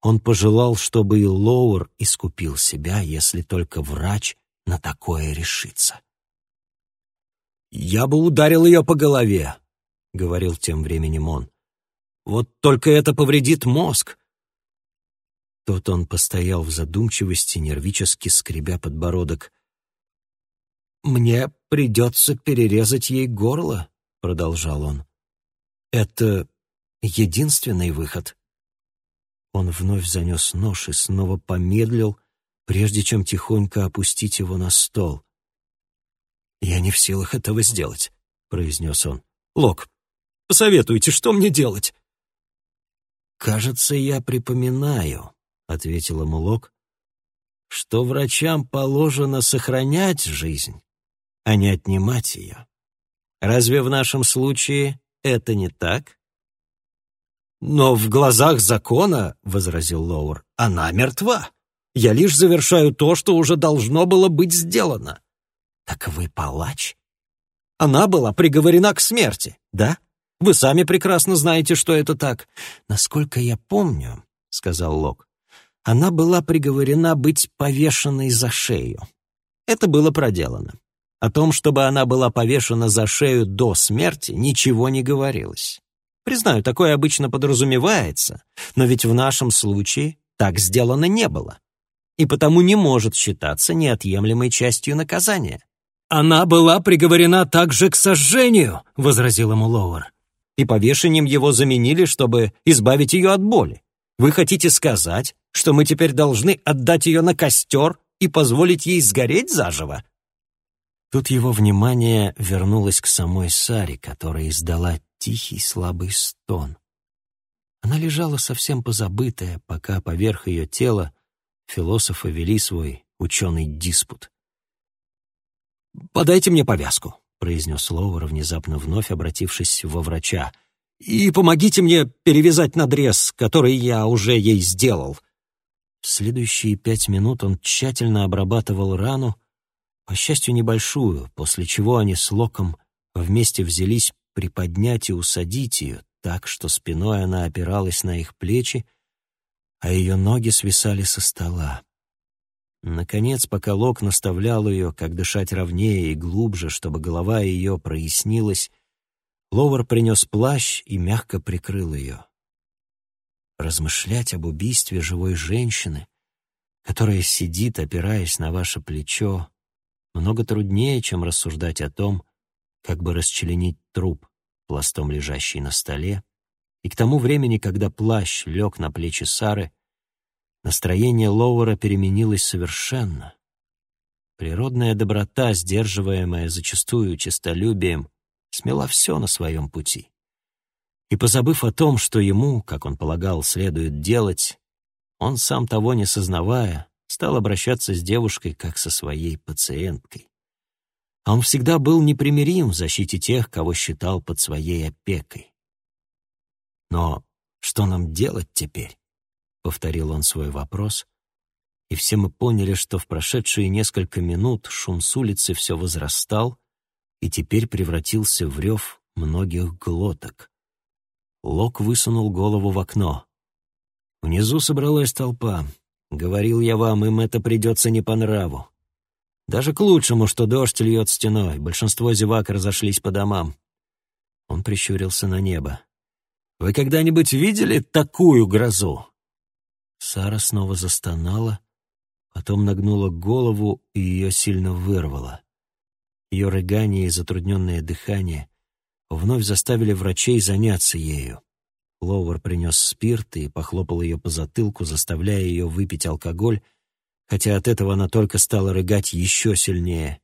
Он пожелал, чтобы и Лоуэр искупил себя, если только врач на такое решится. «Я бы ударил ее по голове», — говорил тем временем он. «Вот только это повредит мозг». Тут он постоял в задумчивости, нервически скребя подбородок. «Мне придется перерезать ей горло», — продолжал он. «Это единственный выход». Он вновь занес нож и снова помедлил, прежде чем тихонько опустить его на стол. «Я не в силах этого сделать», — произнес он. «Лок, посоветуйте, что мне делать?» «Кажется, я припоминаю», — ответил ему Лок, — «что врачам положено сохранять жизнь, а не отнимать ее. Разве в нашем случае это не так?» «Но в глазах закона, — возразил Лоуэр, — она мертва. Я лишь завершаю то, что уже должно было быть сделано». «Так вы палач?» «Она была приговорена к смерти, да? Вы сами прекрасно знаете, что это так». «Насколько я помню, — сказал Лок, — она была приговорена быть повешенной за шею. Это было проделано. О том, чтобы она была повешена за шею до смерти, ничего не говорилось. Признаю, такое обычно подразумевается, но ведь в нашем случае так сделано не было. И потому не может считаться неотъемлемой частью наказания. «Она была приговорена также к сожжению», — возразил ему Лоуэр. «И повешением его заменили, чтобы избавить ее от боли. Вы хотите сказать, что мы теперь должны отдать ее на костер и позволить ей сгореть заживо?» Тут его внимание вернулось к самой Саре, которая издала тихий слабый стон. Она лежала совсем позабытая, пока поверх ее тела философы вели свой ученый диспут. «Подайте мне повязку», — произнес Лоуэр, внезапно вновь обратившись во врача, «и помогите мне перевязать надрез, который я уже ей сделал». В следующие пять минут он тщательно обрабатывал рану, по счастью, небольшую, после чего они с Локом вместе взялись приподнять и усадить ее так, что спиной она опиралась на их плечи, а ее ноги свисали со стола. Наконец, пока Лок наставлял ее, как дышать ровнее и глубже, чтобы голова ее прояснилась, Ловар принес плащ и мягко прикрыл ее. Размышлять об убийстве живой женщины, которая сидит, опираясь на ваше плечо, много труднее, чем рассуждать о том, как бы расчленить труп, пластом лежащий на столе, и к тому времени, когда плащ лег на плечи Сары, настроение Лоуэра переменилось совершенно. Природная доброта, сдерживаемая зачастую честолюбием, смела все на своем пути. И, позабыв о том, что ему, как он полагал, следует делать, он, сам того не сознавая, стал обращаться с девушкой, как со своей пациенткой. А он всегда был непримирим в защите тех, кого считал под своей опекой. «Но что нам делать теперь?» — повторил он свой вопрос, и все мы поняли, что в прошедшие несколько минут шум с улицы все возрастал и теперь превратился в рев многих глоток. Лок высунул голову в окно. Внизу собралась толпа. Говорил я вам, им это придется не по нраву. Даже к лучшему, что дождь льет стеной. Большинство зевак разошлись по домам. Он прищурился на небо. «Вы когда-нибудь видели такую грозу?» Сара снова застонала, потом нагнула голову и ее сильно вырвало. Ее рыгание и затрудненное дыхание вновь заставили врачей заняться ею. Лоуэр принес спирт и похлопал ее по затылку, заставляя ее выпить алкоголь, хотя от этого она только стала рыгать еще сильнее.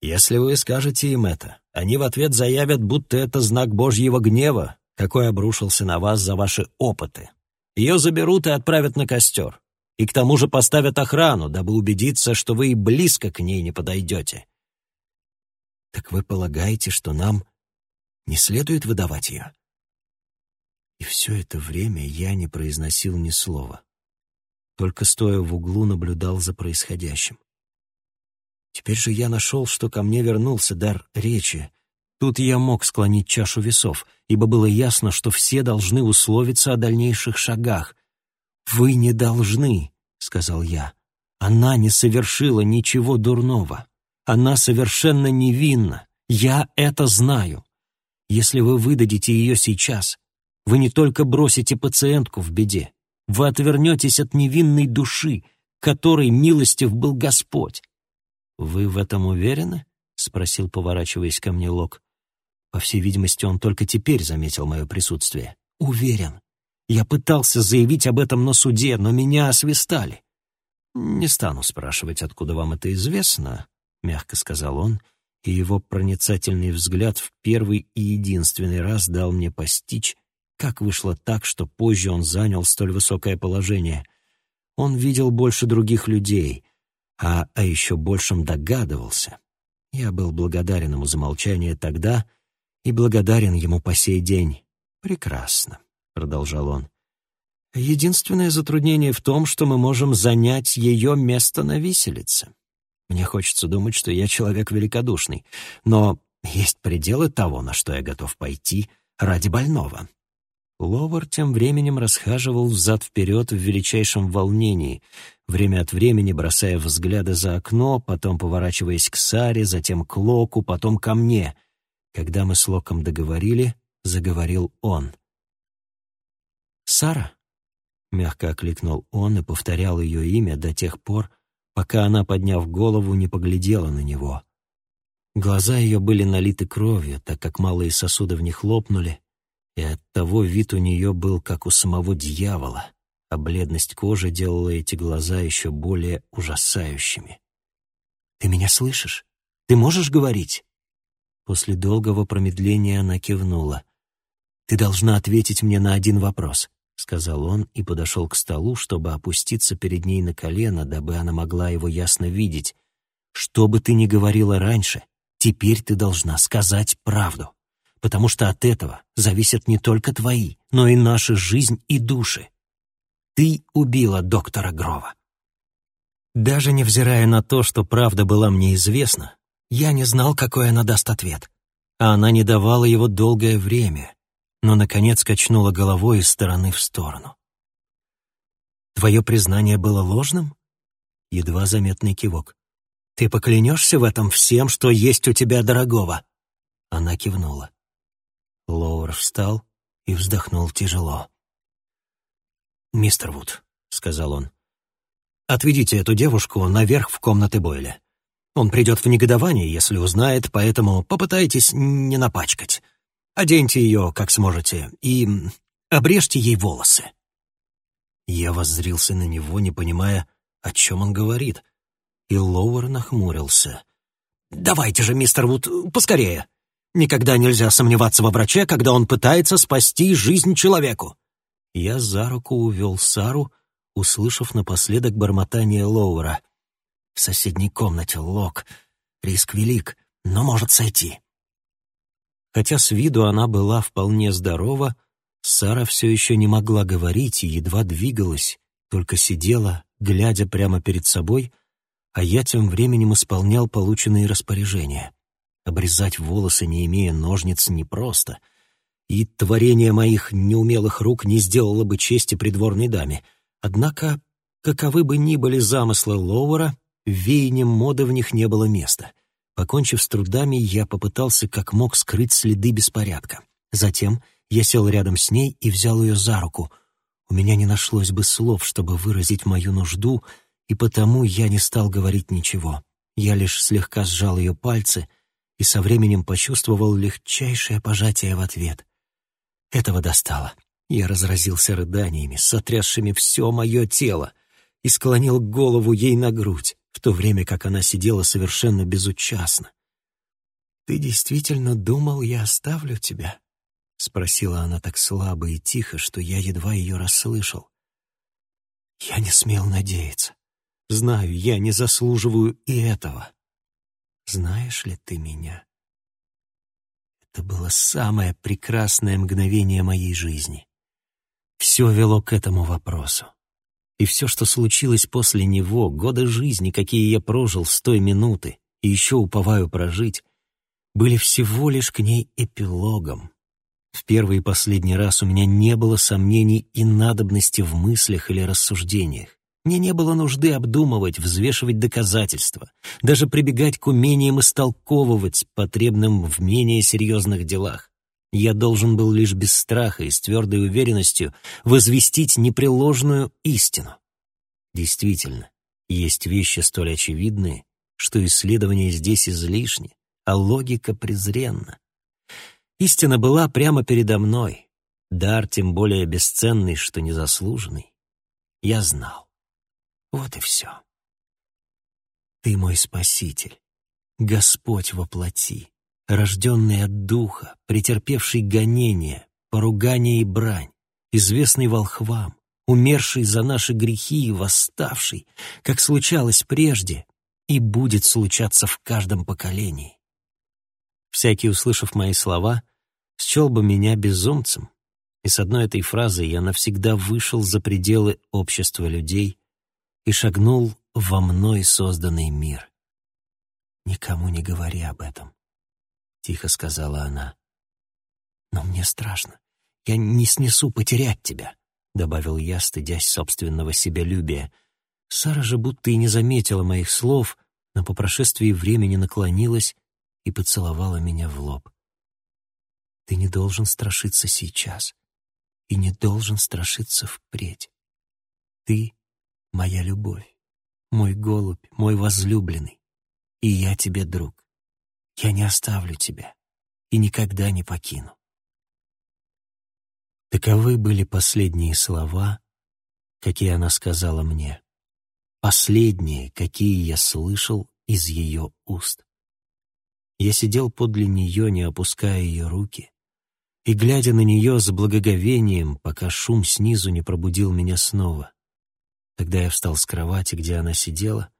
«Если вы скажете им это, они в ответ заявят, будто это знак Божьего гнева, какой обрушился на вас за ваши опыты. Ее заберут и отправят на костер. И к тому же поставят охрану, дабы убедиться, что вы и близко к ней не подойдете». «Так вы полагаете, что нам не следует выдавать ее?» И все это время я не произносил ни слова только стоя в углу наблюдал за происходящим. Теперь же я нашел, что ко мне вернулся дар речи. Тут я мог склонить чашу весов, ибо было ясно, что все должны условиться о дальнейших шагах. «Вы не должны», — сказал я. «Она не совершила ничего дурного. Она совершенно невинна. Я это знаю. Если вы выдадите ее сейчас, вы не только бросите пациентку в беде, вы отвернетесь от невинной души, которой милостив был Господь. «Вы в этом уверены?» — спросил, поворачиваясь ко мне Лок. По всей видимости, он только теперь заметил мое присутствие. «Уверен. Я пытался заявить об этом на суде, но меня освистали». «Не стану спрашивать, откуда вам это известно», — мягко сказал он, и его проницательный взгляд в первый и единственный раз дал мне постичь, как вышло так, что позже он занял столь высокое положение. Он видел больше других людей, а о еще большем догадывался. Я был благодарен ему за молчание тогда и благодарен ему по сей день. «Прекрасно», — продолжал он. «Единственное затруднение в том, что мы можем занять ее место на виселице. Мне хочется думать, что я человек великодушный, но есть пределы того, на что я готов пойти ради больного». Ловар тем временем расхаживал взад-вперед в величайшем волнении, время от времени бросая взгляды за окно, потом поворачиваясь к Саре, затем к Локу, потом ко мне. Когда мы с Локом договорили, заговорил он. «Сара?» — мягко окликнул он и повторял ее имя до тех пор, пока она, подняв голову, не поглядела на него. Глаза ее были налиты кровью, так как малые сосуды в них лопнули, и оттого вид у нее был как у самого дьявола, а бледность кожи делала эти глаза еще более ужасающими. «Ты меня слышишь? Ты можешь говорить?» После долгого промедления она кивнула. «Ты должна ответить мне на один вопрос», — сказал он и подошел к столу, чтобы опуститься перед ней на колено, дабы она могла его ясно видеть. «Что бы ты ни говорила раньше, теперь ты должна сказать правду» потому что от этого зависят не только твои, но и наша жизнь и души. Ты убила доктора Грова. Даже невзирая на то, что правда была мне известна, я не знал, какой она даст ответ. А она не давала его долгое время, но, наконец, качнула головой из стороны в сторону. «Твое признание было ложным?» Едва заметный кивок. «Ты поклянешься в этом всем, что есть у тебя дорогого?» Она кивнула. Лоуэр встал и вздохнул тяжело. «Мистер Вуд», — сказал он, — «отведите эту девушку наверх в комнаты Бойля. Он придет в негодование, если узнает, поэтому попытайтесь не напачкать. Оденьте ее, как сможете, и обрежьте ей волосы». Я воззрился на него, не понимая, о чем он говорит, и Лоуэр нахмурился. «Давайте же, мистер Вуд, поскорее!» Никогда нельзя сомневаться во враче, когда он пытается спасти жизнь человеку. Я за руку увел Сару, услышав напоследок бормотание Лоура. В соседней комнате Лок. Риск велик, но может сойти. Хотя с виду она была вполне здорова, Сара все еще не могла говорить и едва двигалась, только сидела, глядя прямо перед собой, а я тем временем исполнял полученные распоряжения. Обрезать волосы, не имея ножниц, непросто. И творение моих неумелых рук не сделало бы чести придворной даме. Однако, каковы бы ни были замыслы Лоуэра, веянием моды в них не было места. Покончив с трудами, я попытался как мог скрыть следы беспорядка. Затем я сел рядом с ней и взял ее за руку. У меня не нашлось бы слов, чтобы выразить мою нужду, и потому я не стал говорить ничего. Я лишь слегка сжал ее пальцы — и со временем почувствовал легчайшее пожатие в ответ. Этого достало. Я разразился рыданиями, сотрясшими все мое тело, и склонил голову ей на грудь, в то время как она сидела совершенно безучастно. «Ты действительно думал, я оставлю тебя?» — спросила она так слабо и тихо, что я едва ее расслышал. «Я не смел надеяться. Знаю, я не заслуживаю и этого знаешь ли ты меня? Это было самое прекрасное мгновение моей жизни. Все вело к этому вопросу. И все, что случилось после него, годы жизни, какие я прожил с той минуты и еще уповаю прожить, были всего лишь к ней эпилогом. В первый и последний раз у меня не было сомнений и надобности в мыслях или рассуждениях. Мне не было нужды обдумывать, взвешивать доказательства, даже прибегать к умениям истолковывать, потребным в менее серьезных делах. Я должен был лишь без страха и с твердой уверенностью возвестить непреложную истину. Действительно, есть вещи столь очевидные, что исследование здесь излишне, а логика презренна. Истина была прямо передо мной, дар тем более бесценный, что незаслуженный. Я знал. Вот и все. Ты мой Спаситель, Господь во плоти, рожденный от Духа, претерпевший гонения, поругание и брань, известный волхвам, умерший за наши грехи и восставший, как случалось прежде и будет случаться в каждом поколении. Всякий, услышав мои слова, счел бы меня безумцем, и с одной этой фразой я навсегда вышел за пределы общества людей и шагнул во мной созданный мир. «Никому не говори об этом», — тихо сказала она. «Но мне страшно. Я не снесу потерять тебя», — добавил я, стыдясь собственного себялюбия. Сара же будто и не заметила моих слов, но по прошествии времени наклонилась и поцеловала меня в лоб. «Ты не должен страшиться сейчас и не должен страшиться впредь. Ты — моя любовь, мой голубь, мой возлюбленный, и я тебе друг. Я не оставлю тебя и никогда не покину. Таковы были последние слова, какие она сказала мне. Последние, какие я слышал из ее уст. Я сидел подле нее, не опуская ее руки, и, глядя на нее с благоговением, пока шум снизу не пробудил меня снова. Тогда я встал с кровати, где она сидела,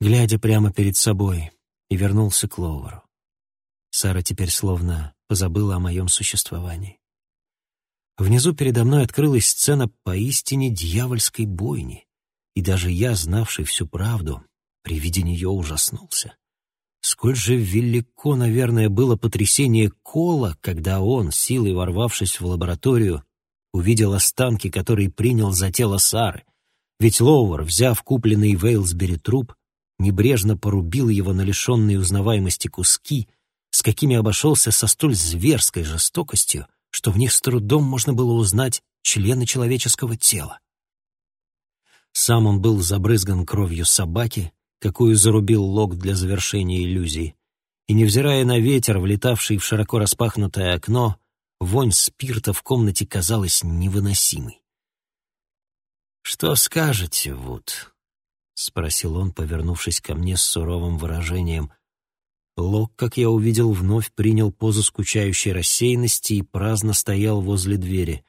глядя прямо перед собой, и вернулся к Лоуэру. Сара теперь словно позабыла о моем существовании. Внизу передо мной открылась сцена поистине дьявольской бойни, и даже я, знавший всю правду, при виде нее ужаснулся. Сколь же велико, наверное, было потрясение Кола, когда он, силой ворвавшись в лабораторию, увидел останки, которые принял за тело Сары. Ведь Лоуэр, взяв купленный в Эйлсбери труп, небрежно порубил его на лишенные узнаваемости куски, с какими обошелся со столь зверской жестокостью, что в них с трудом можно было узнать члены человеческого тела. Сам он был забрызган кровью собаки, какую зарубил Лок для завершения иллюзии, и, невзирая на ветер, влетавший в широко распахнутое окно, вонь спирта в комнате казалась невыносимой. «Что скажете, Вуд?» — спросил он, повернувшись ко мне с суровым выражением, Лок, как я увидел, вновь принял позу скучающей рассеянности и праздно стоял возле двери.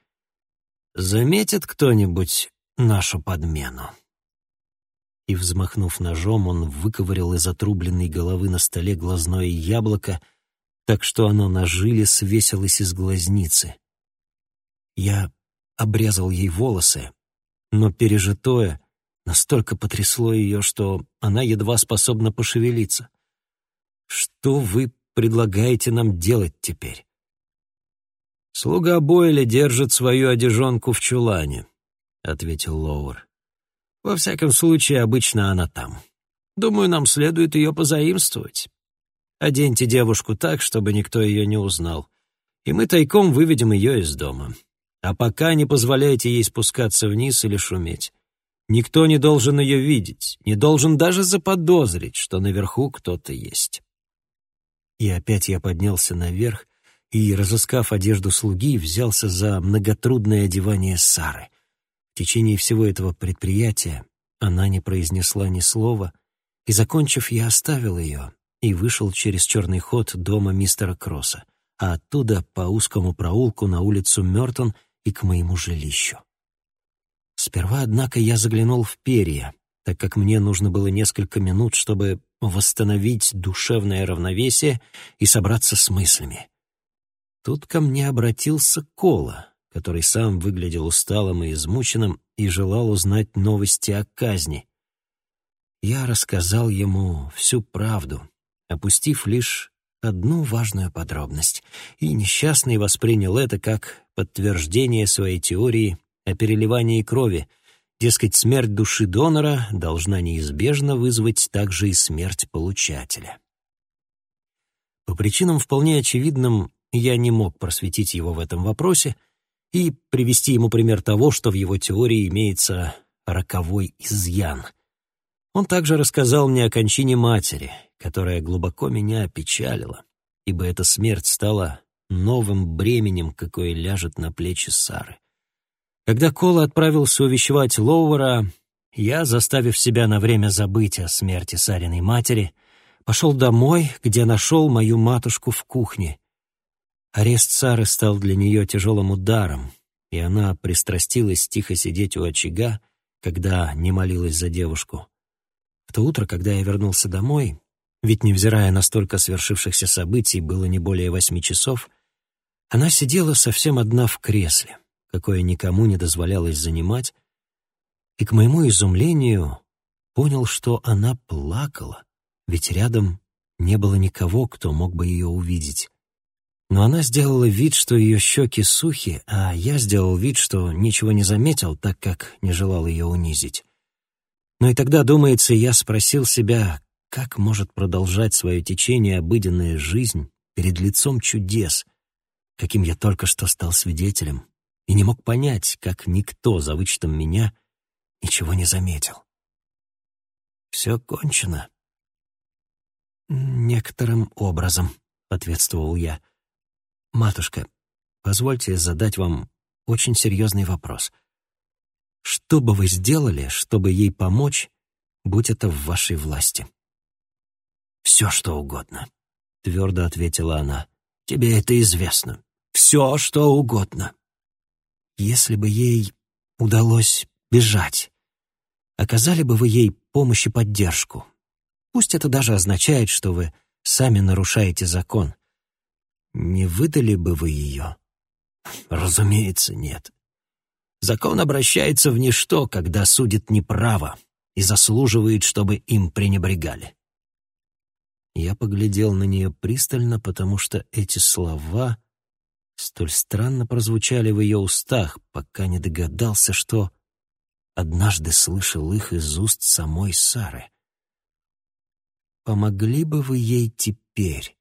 «Заметит кто-нибудь нашу подмену?» И, взмахнув ножом, он выковырял из отрубленной головы на столе глазное яблоко, так что оно на жиле свесилось из глазницы. Я обрезал ей волосы, но пережитое настолько потрясло ее, что она едва способна пошевелиться. Что вы предлагаете нам делать теперь? Слуга Бойля держит свою одежонку в чулане, ответил Лоуэр. Во всяком случае, обычно она там. Думаю, нам следует ее позаимствовать. Оденьте девушку так, чтобы никто ее не узнал, и мы тайком выведем ее из дома. А пока не позволяйте ей спускаться вниз или шуметь. Никто не должен ее видеть, не должен даже заподозрить, что наверху кто-то есть. И опять я поднялся наверх и, разыскав одежду слуги, взялся за многотрудное одевание Сары. В течение всего этого предприятия она не произнесла ни слова, и, закончив, я оставил ее и вышел через черный ход дома мистера Кросса, а оттуда по узкому проулку на улицу Мертон и к моему жилищу. Сперва, однако, я заглянул в перья, так как мне нужно было несколько минут, чтобы восстановить душевное равновесие и собраться с мыслями. Тут ко мне обратился Кола, который сам выглядел усталым и измученным и желал узнать новости о казни. Я рассказал ему всю правду, опустив лишь одну важную подробность, и несчастный воспринял это как подтверждение своей теории о переливании крови, Дескать, смерть души донора должна неизбежно вызвать также и смерть получателя. По причинам вполне очевидным я не мог просветить его в этом вопросе и привести ему пример того, что в его теории имеется роковой изъян. Он также рассказал мне о кончине матери, которая глубоко меня опечалила, ибо эта смерть стала новым бременем, какое ляжет на плечи Сары. Когда Кола отправился увещевать Лоуэра, я, заставив себя на время забыть о смерти Сариной матери, пошел домой, где нашел мою матушку в кухне. Арест Сары стал для нее тяжелым ударом, и она пристрастилась тихо сидеть у очага, когда не молилась за девушку. В то утро, когда я вернулся домой, ведь, невзирая на столько свершившихся событий, было не более восьми часов, она сидела совсем одна в кресле, какое никому не дозволялось занимать, и, к моему изумлению, понял, что она плакала, ведь рядом не было никого, кто мог бы ее увидеть. Но она сделала вид, что ее щеки сухи, а я сделал вид, что ничего не заметил, так как не желал ее унизить. Но и тогда, думается, я спросил себя, как может продолжать свое течение обыденная жизнь перед лицом чудес, каким я только что стал свидетелем, и не мог понять, как никто, за вычетом меня, ничего не заметил. «Все кончено». «Некоторым образом», — ответствовал я. «Матушка, позвольте задать вам очень серьезный вопрос. Что бы вы сделали, чтобы ей помочь, будь это в вашей власти?» «Все, что угодно», — твердо ответила она. «Тебе это известно. Все, что угодно». «Если бы ей удалось бежать, оказали бы вы ей помощь и поддержку? Пусть это даже означает, что вы сами нарушаете закон. Не выдали бы вы ее? Разумеется, нет. Закон обращается в ничто, когда судит неправо и заслуживает, чтобы им пренебрегали. Я поглядел на нее пристально, потому что эти слова столь странно прозвучали в ее устах, пока не догадался, что однажды слышал их из уст самой Сары. «Помогли бы вы ей теперь?»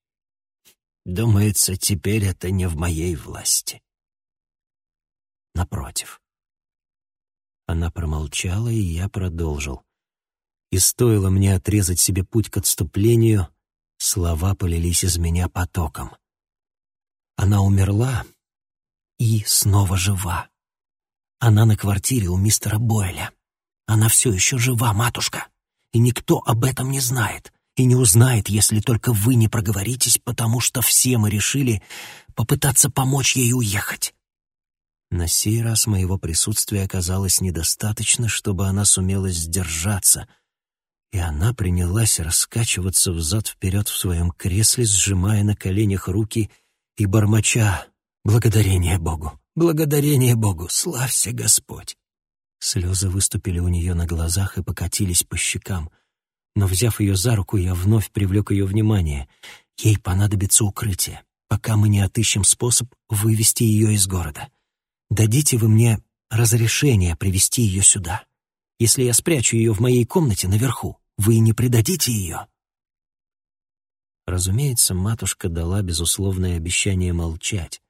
«Думается, теперь это не в моей власти». Напротив. Она промолчала, и я продолжил. И стоило мне отрезать себе путь к отступлению, Слова полились из меня потоком. Она умерла и снова жива. Она на квартире у мистера Бойля. Она все еще жива, матушка. И никто об этом не знает. И не узнает, если только вы не проговоритесь, потому что все мы решили попытаться помочь ей уехать. На сей раз моего присутствия оказалось недостаточно, чтобы она сумела сдержаться, и она принялась раскачиваться взад-вперед в своем кресле, сжимая на коленях руки и бормоча «Благодарение Богу! Благодарение Богу! Славься, Господь!» Слезы выступили у нее на глазах и покатились по щекам. Но, взяв ее за руку, я вновь привлек ее внимание. Ей понадобится укрытие, пока мы не отыщем способ вывести ее из города. Дадите вы мне разрешение привести ее сюда?» если я спрячу ее в моей комнате наверху? Вы не предадите ее?» Разумеется, матушка дала безусловное обещание молчать.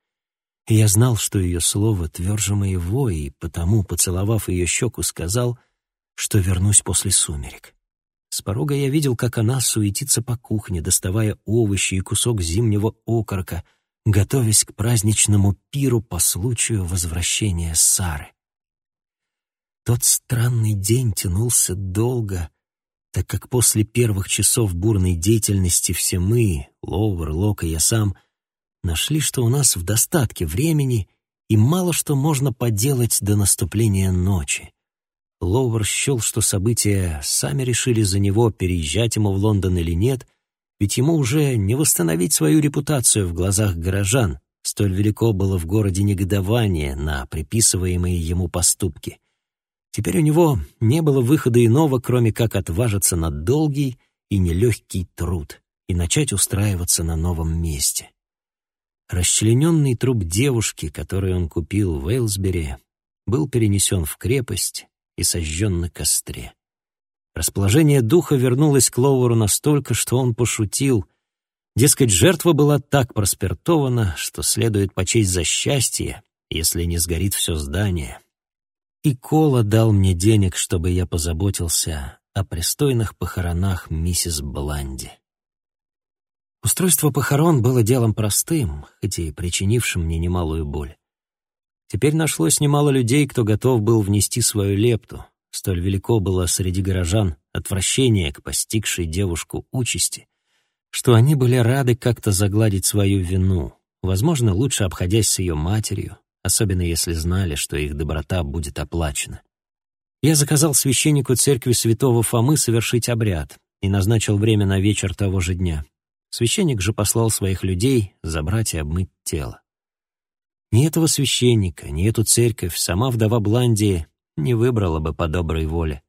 И я знал, что ее слово тверже моего, и потому, поцеловав ее щеку, сказал, что вернусь после сумерек. С порога я видел, как она суетится по кухне, доставая овощи и кусок зимнего окорока, готовясь к праздничному пиру по случаю возвращения Сары. Тот странный день тянулся долго, так как после первых часов бурной деятельности все мы, Лоуэр, Лок и я сам, нашли, что у нас в достатке времени и мало что можно поделать до наступления ночи. Лоуэр счел, что события сами решили за него, переезжать ему в Лондон или нет, ведь ему уже не восстановить свою репутацию в глазах горожан, столь велико было в городе негодование на приписываемые ему поступки — Теперь у него не было выхода иного, кроме как отважиться на долгий и нелегкий труд и начать устраиваться на новом месте. Расчлененный труп девушки, который он купил в Эйлсбери, был перенесен в крепость и сожжен на костре. Расположение духа вернулось к Лоуэру настолько, что он пошутил. Дескать, жертва была так проспиртована, что следует почесть за счастье, если не сгорит все здание и Кола дал мне денег, чтобы я позаботился о пристойных похоронах миссис Бланди. Устройство похорон было делом простым, хоть и причинившим мне немалую боль. Теперь нашлось немало людей, кто готов был внести свою лепту. Столь велико было среди горожан отвращение к постигшей девушку участи, что они были рады как-то загладить свою вину, возможно, лучше обходясь с ее матерью, особенно если знали, что их доброта будет оплачена. Я заказал священнику церкви святого Фомы совершить обряд и назначил время на вечер того же дня. Священник же послал своих людей забрать и обмыть тело. Ни этого священника, ни эту церковь сама вдова Бландии не выбрала бы по доброй воле.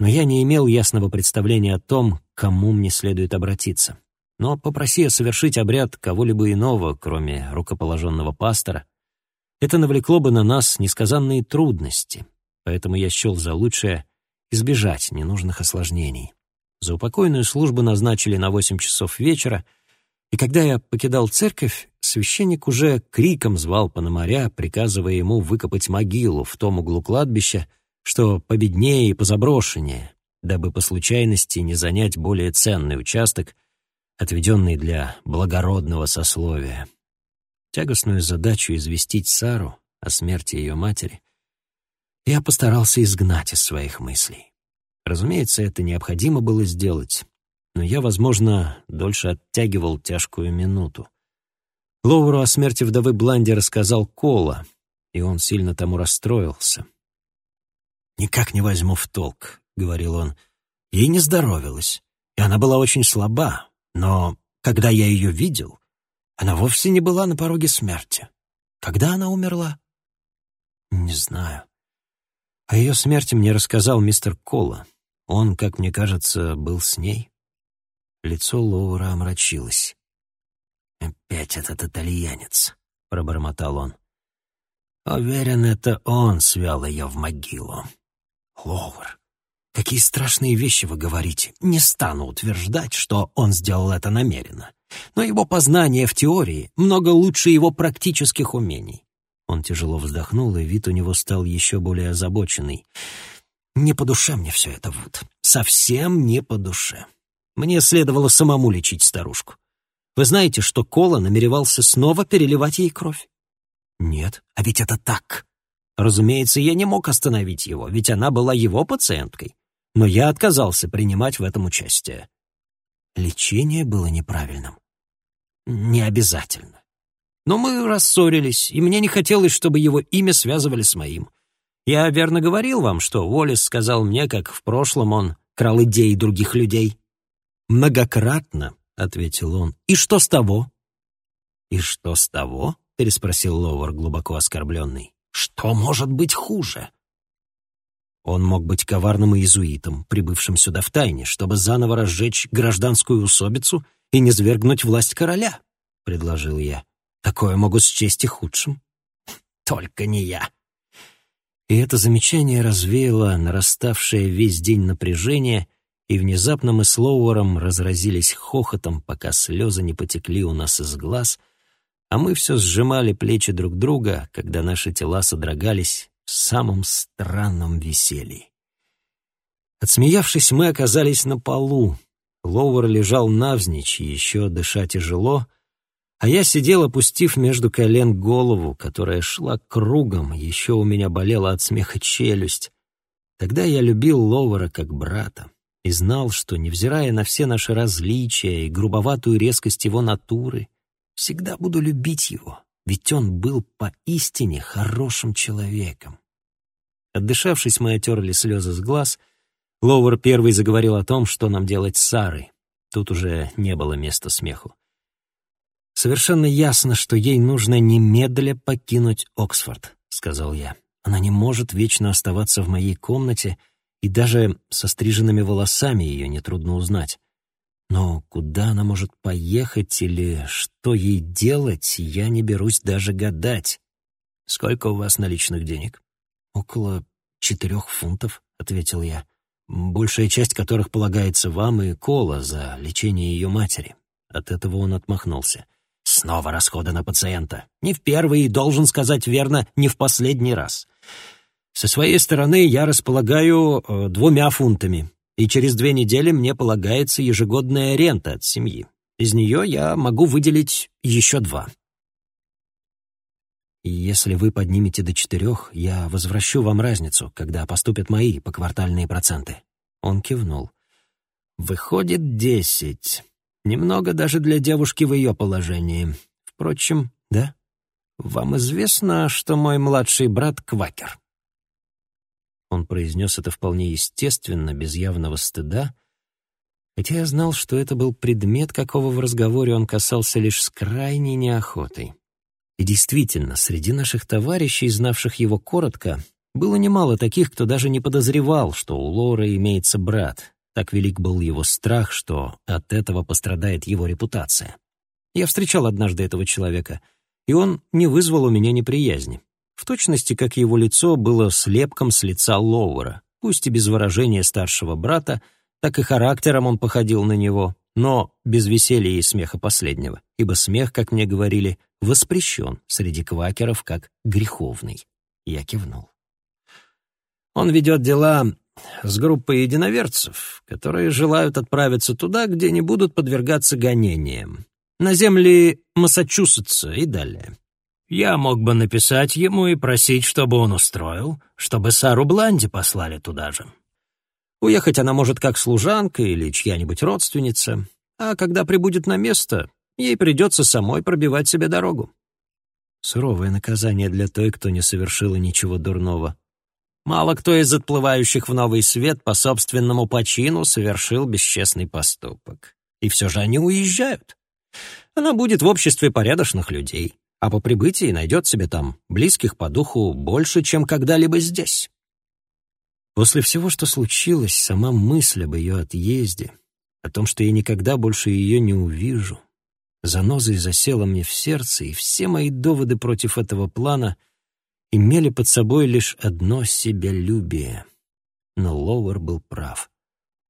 Но я не имел ясного представления о том, к кому мне следует обратиться. Но попроси я совершить обряд кого-либо иного, кроме рукоположенного пастора, это навлекло бы на нас несказанные трудности, поэтому я счел за лучшее избежать ненужных осложнений. За упокойную службу назначили на восемь часов вечера, и когда я покидал церковь, священник уже криком звал Пономаря, приказывая ему выкопать могилу в том углу кладбища, что победнее и позаброшеннее, дабы по случайности не занять более ценный участок, отведенный для благородного сословия. Тягостную задачу известить Сару о смерти ее матери я постарался изгнать из своих мыслей. Разумеется, это необходимо было сделать, но я, возможно, дольше оттягивал тяжкую минуту. Лоуру о смерти вдовы Бланди рассказал Кола, и он сильно тому расстроился. «Никак не возьму в толк», — говорил он. «Ей не здоровилось, и она была очень слаба, но когда я ее видел, она вовсе не была на пороге смерти. Когда она умерла? Не знаю. О ее смерти мне рассказал мистер Кола. Он, как мне кажется, был с ней. Лицо Лоура омрачилось. «Опять этот итальянец», — пробормотал он. «Уверен, это он свел ее в могилу». «Лоур, какие страшные вещи вы говорите. Не стану утверждать, что он сделал это намеренно. Но его познание в теории много лучше его практических умений». Он тяжело вздохнул, и вид у него стал еще более озабоченный. «Не по душе мне все это, Вуд. Совсем не по душе. Мне следовало самому лечить старушку. Вы знаете, что Кола намеревался снова переливать ей кровь? Нет, а ведь это так. Разумеется, я не мог остановить его, ведь она была его пациенткой. Но я отказался принимать в этом участие. Лечение было неправильным. Не обязательно. Но мы рассорились, и мне не хотелось, чтобы его имя связывали с моим. Я верно говорил вам, что Уоллес сказал мне, как в прошлом он крал идеи других людей. «Многократно», — ответил он. «И что с того?» «И что с того?» — переспросил Лоуэр, глубоко оскорбленный. «Что может быть хуже?» Он мог быть коварным иезуитом, прибывшим сюда в тайне, чтобы заново разжечь гражданскую усобицу и низвергнуть власть короля, — предложил я. Такое могу счесть и худшим. Только не я. И это замечание развеяло нараставшее весь день напряжение, и внезапно мы с Лоуэром разразились хохотом, пока слезы не потекли у нас из глаз, а мы все сжимали плечи друг друга, когда наши тела содрогались в самом странном веселье. Отсмеявшись, мы оказались на полу. Лоуэр лежал навзничь, еще дыша тяжело, а я сидел, опустив между колен голову, которая шла кругом, еще у меня болела от смеха челюсть. Тогда я любил Ловера как брата и знал, что, невзирая на все наши различия и грубоватую резкость его натуры, всегда буду любить его, ведь он был поистине хорошим человеком. Отдышавшись, мы отерли слезы с глаз. Лоуэр первый заговорил о том, что нам делать с Сарой. Тут уже не было места смеху. «Совершенно ясно, что ей нужно немедля покинуть Оксфорд», — сказал я. «Она не может вечно оставаться в моей комнате, и даже со стриженными волосами ее нетрудно узнать. Но куда она может поехать или что ей делать, я не берусь даже гадать. Сколько у вас наличных денег?» «Около четырех фунтов», — ответил я. «Большая часть которых полагается вам и Кола за лечение ее матери». От этого он отмахнулся. Снова расходы на пациента. Не в первый и, должен сказать верно, не в последний раз. Со своей стороны я располагаю э, двумя фунтами, и через две недели мне полагается ежегодная рента от семьи. Из нее я могу выделить еще два. Если вы поднимете до четырех, я возвращу вам разницу, когда поступят мои поквартальные проценты. Он кивнул. Выходит, десять. Немного даже для девушки в ее положении. Впрочем, «Да? Вам известно, что мой младший брат — квакер?» Он произнес это вполне естественно, без явного стыда, хотя я знал, что это был предмет, какого в разговоре он касался лишь с крайней неохотой. И действительно, среди наших товарищей, знавших его коротко, было немало таких, кто даже не подозревал, что у Лоры имеется брат. Так велик был его страх, что от этого пострадает его репутация. Я встречал однажды этого человека, и он не вызвал у меня неприязни. В точности, как его лицо было слепком с лица Лоуэра, пусть и без выражения старшего брата, так и характером он походил на него, но без веселья и смеха последнего, ибо смех, как мне говорили, воспрещен среди квакеров как греховный. Я кивнул. Он ведет дела с группой единоверцев, которые желают отправиться туда, где не будут подвергаться гонениям, на земли Массачусетса и далее. Я мог бы написать ему и просить, чтобы он устроил, чтобы Сару Бланди послали туда же. Уехать она может как служанка или чья-нибудь родственница, а когда прибудет на место, ей придется самой пробивать себе дорогу. Суровое наказание для той, кто не совершила ничего дурного. Мало кто из отплывающих в новый свет по собственному почину совершил бесчестный поступок. И все же они уезжают. Она будет в обществе порядочных людей, а по прибытии найдет себе там близких по духу больше, чем когда-либо здесь. После всего, что случилось, сама мысль об ее отъезде, о том, что я никогда больше ее не увижу, занозой засела мне в сердце, и все мои доводы против этого плана — имели под собой лишь одно себялюбие. Но Лоуэр был прав.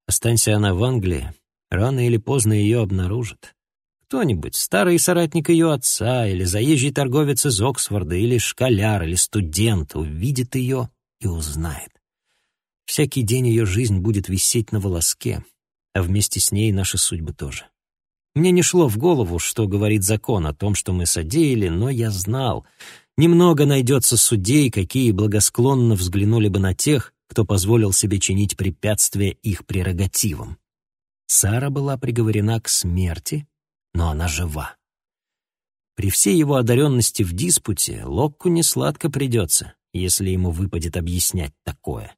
Останься она в Англии, рано или поздно ее обнаружат. Кто-нибудь, старый соратник ее отца, или заезжий торговец из Оксфорда, или школяр, или студент, увидит ее и узнает. Всякий день ее жизнь будет висеть на волоске, а вместе с ней наши судьбы тоже. Мне не шло в голову, что говорит закон о том, что мы содеяли, но я знал, Немного найдется судей, какие благосклонно взглянули бы на тех, кто позволил себе чинить препятствия их прерогативам. Сара была приговорена к смерти, но она жива. При всей его одаренности в диспуте Локку не сладко придется, если ему выпадет объяснять такое.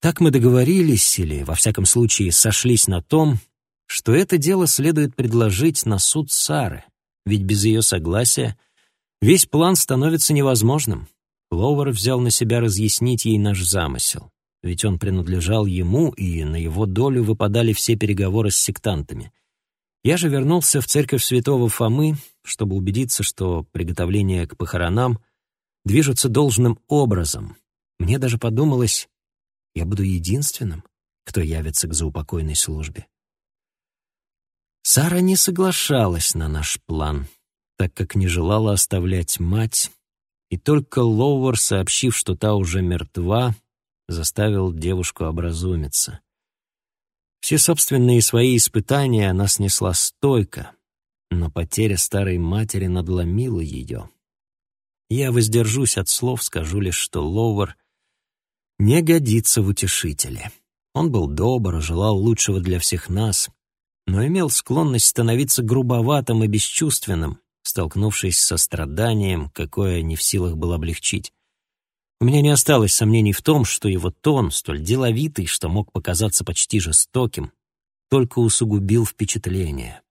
Так мы договорились, или, во всяком случае, сошлись на том, что это дело следует предложить на суд Сары, ведь без ее согласия — Весь план становится невозможным. Лоуэр взял на себя разъяснить ей наш замысел, ведь он принадлежал ему, и на его долю выпадали все переговоры с сектантами. Я же вернулся в церковь святого Фомы, чтобы убедиться, что приготовления к похоронам движутся должным образом. Мне даже подумалось, я буду единственным, кто явится к заупокойной службе. Сара не соглашалась на наш план — так как не желала оставлять мать, и только Лоуэр, сообщив, что та уже мертва, заставил девушку образумиться. Все собственные свои испытания она снесла стойко, но потеря старой матери надломила ее. Я воздержусь от слов, скажу лишь, что Лоуэр не годится в утешителе. Он был добр, желал лучшего для всех нас, но имел склонность становиться грубоватым и бесчувственным, столкнувшись со страданием, какое не в силах был облегчить. У меня не осталось сомнений в том, что его тон, столь деловитый, что мог показаться почти жестоким, только усугубил впечатление.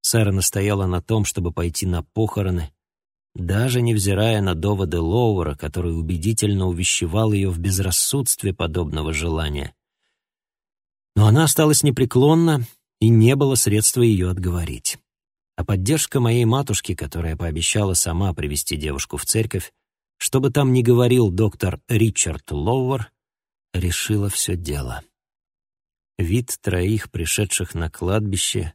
Сара настояла на том, чтобы пойти на похороны, даже невзирая на доводы Лоуэра, который убедительно увещевал ее в безрассудстве подобного желания. Но она осталась непреклонна, и не было средства ее отговорить. А поддержка моей матушки, которая пообещала сама привести девушку в церковь, чтобы там не говорил доктор Ричард Лоуэр, решила все дело. Вид троих, пришедших на кладбище,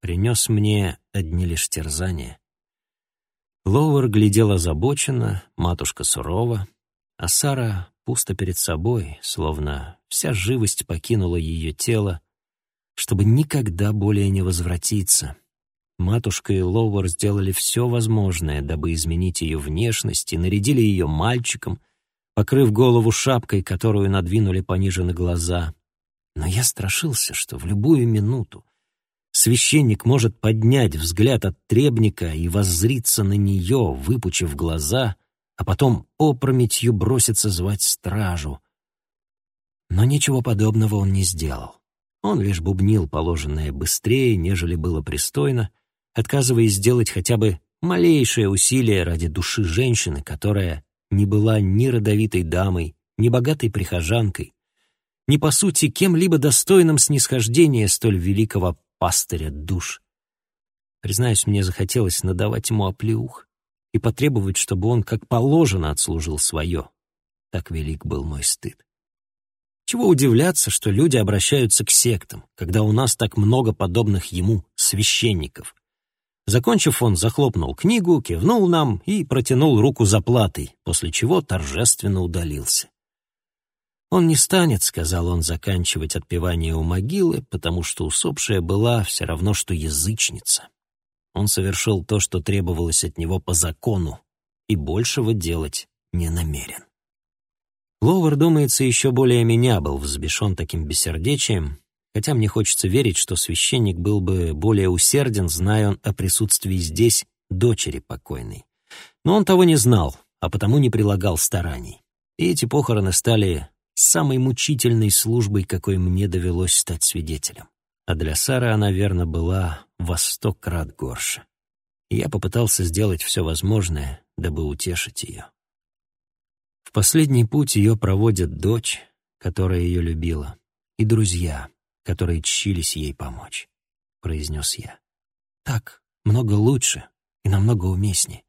принес мне одни лишь терзания. Лоуэр глядел озабоченно, матушка сурова, а Сара пусто перед собой, словно вся живость покинула ее тело, чтобы никогда более не возвратиться — Матушка и Лоуэр сделали все возможное, дабы изменить ее внешность, и нарядили ее мальчиком, покрыв голову шапкой, которую надвинули пониже на глаза. Но я страшился, что в любую минуту, священник может поднять взгляд от требника и воззриться на нее, выпучив глаза, а потом опрометью броситься звать стражу. Но ничего подобного он не сделал. Он лишь бубнил положенное быстрее, нежели было пристойно, отказываясь сделать хотя бы малейшее усилие ради души женщины, которая не была ни родовитой дамой, ни богатой прихожанкой, ни, по сути, кем-либо достойным снисхождения столь великого пастыря душ. Признаюсь, мне захотелось надавать ему оплеух и потребовать, чтобы он как положено отслужил свое. Так велик был мой стыд. Чего удивляться, что люди обращаются к сектам, когда у нас так много подобных ему священников. Закончив, он захлопнул книгу, кивнул нам и протянул руку за платой, после чего торжественно удалился. «Он не станет», — сказал он, — «заканчивать отпевание у могилы, потому что усопшая была все равно, что язычница. Он совершил то, что требовалось от него по закону, и большего делать не намерен». Ловер, думается, еще более меня был взбешен таким бессердечием, хотя мне хочется верить, что священник был бы более усерден, зная он о присутствии здесь дочери покойной. Но он того не знал, а потому не прилагал стараний. И эти похороны стали самой мучительной службой, какой мне довелось стать свидетелем. А для Сары она, верно, была во сто крат горше. Я попытался сделать все возможное, дабы утешить ее. В последний путь ее проводят дочь, которая ее любила, и друзья, которые чились ей помочь, — произнес я. Так, много лучше и намного уместнее.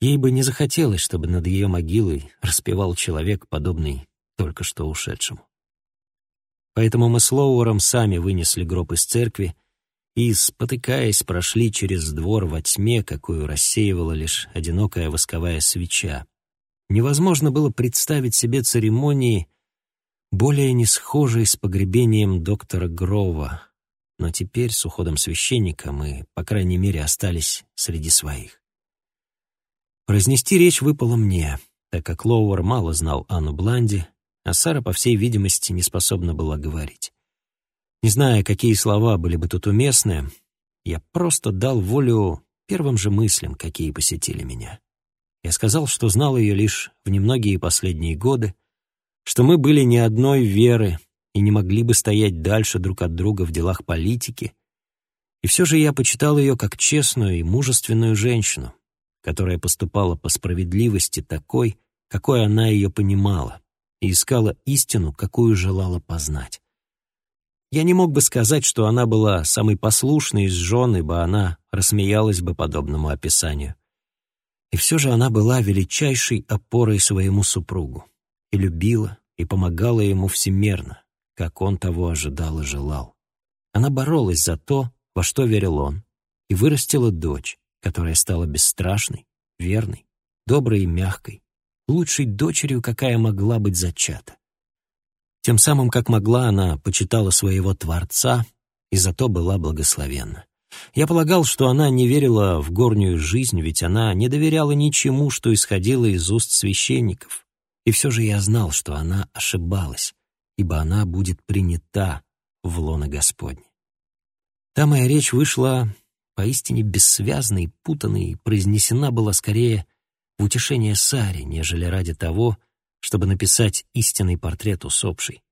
Ей бы не захотелось, чтобы над ее могилой распевал человек, подобный только что ушедшему. Поэтому мы с Лоуэром сами вынесли гроб из церкви и, спотыкаясь, прошли через двор во тьме, какую рассеивала лишь одинокая восковая свеча, Невозможно было представить себе церемонии, более не схожей с погребением доктора Грова, но теперь с уходом священника мы, по крайней мере, остались среди своих. Произнести речь выпало мне, так как Лоуэр мало знал Анну Бланди, а Сара, по всей видимости, не способна была говорить. Не зная, какие слова были бы тут уместны, я просто дал волю первым же мыслям, какие посетили меня. Я сказал, что знал ее лишь в немногие последние годы, что мы были не одной веры и не могли бы стоять дальше друг от друга в делах политики, и все же я почитал ее как честную и мужественную женщину, которая поступала по справедливости такой, какой она ее понимала, и искала истину, какую желала познать. Я не мог бы сказать, что она была самой послушной из жен, ибо она рассмеялась бы подобному описанию. И все же она была величайшей опорой своему супругу и любила, и помогала ему всемерно, как он того ожидал и желал. Она боролась за то, во что верил он, и вырастила дочь, которая стала бесстрашной, верной, доброй и мягкой, лучшей дочерью, какая могла быть зачата. Тем самым, как могла, она почитала своего Творца и зато была благословенна. Я полагал, что она не верила в горнюю жизнь, ведь она не доверяла ничему, что исходило из уст священников. И все же я знал, что она ошибалась, ибо она будет принята в лоно Господне. Та моя речь вышла поистине бессвязной, путанной, и произнесена была скорее в утешение Саре, нежели ради того, чтобы написать истинный портрет усопшей.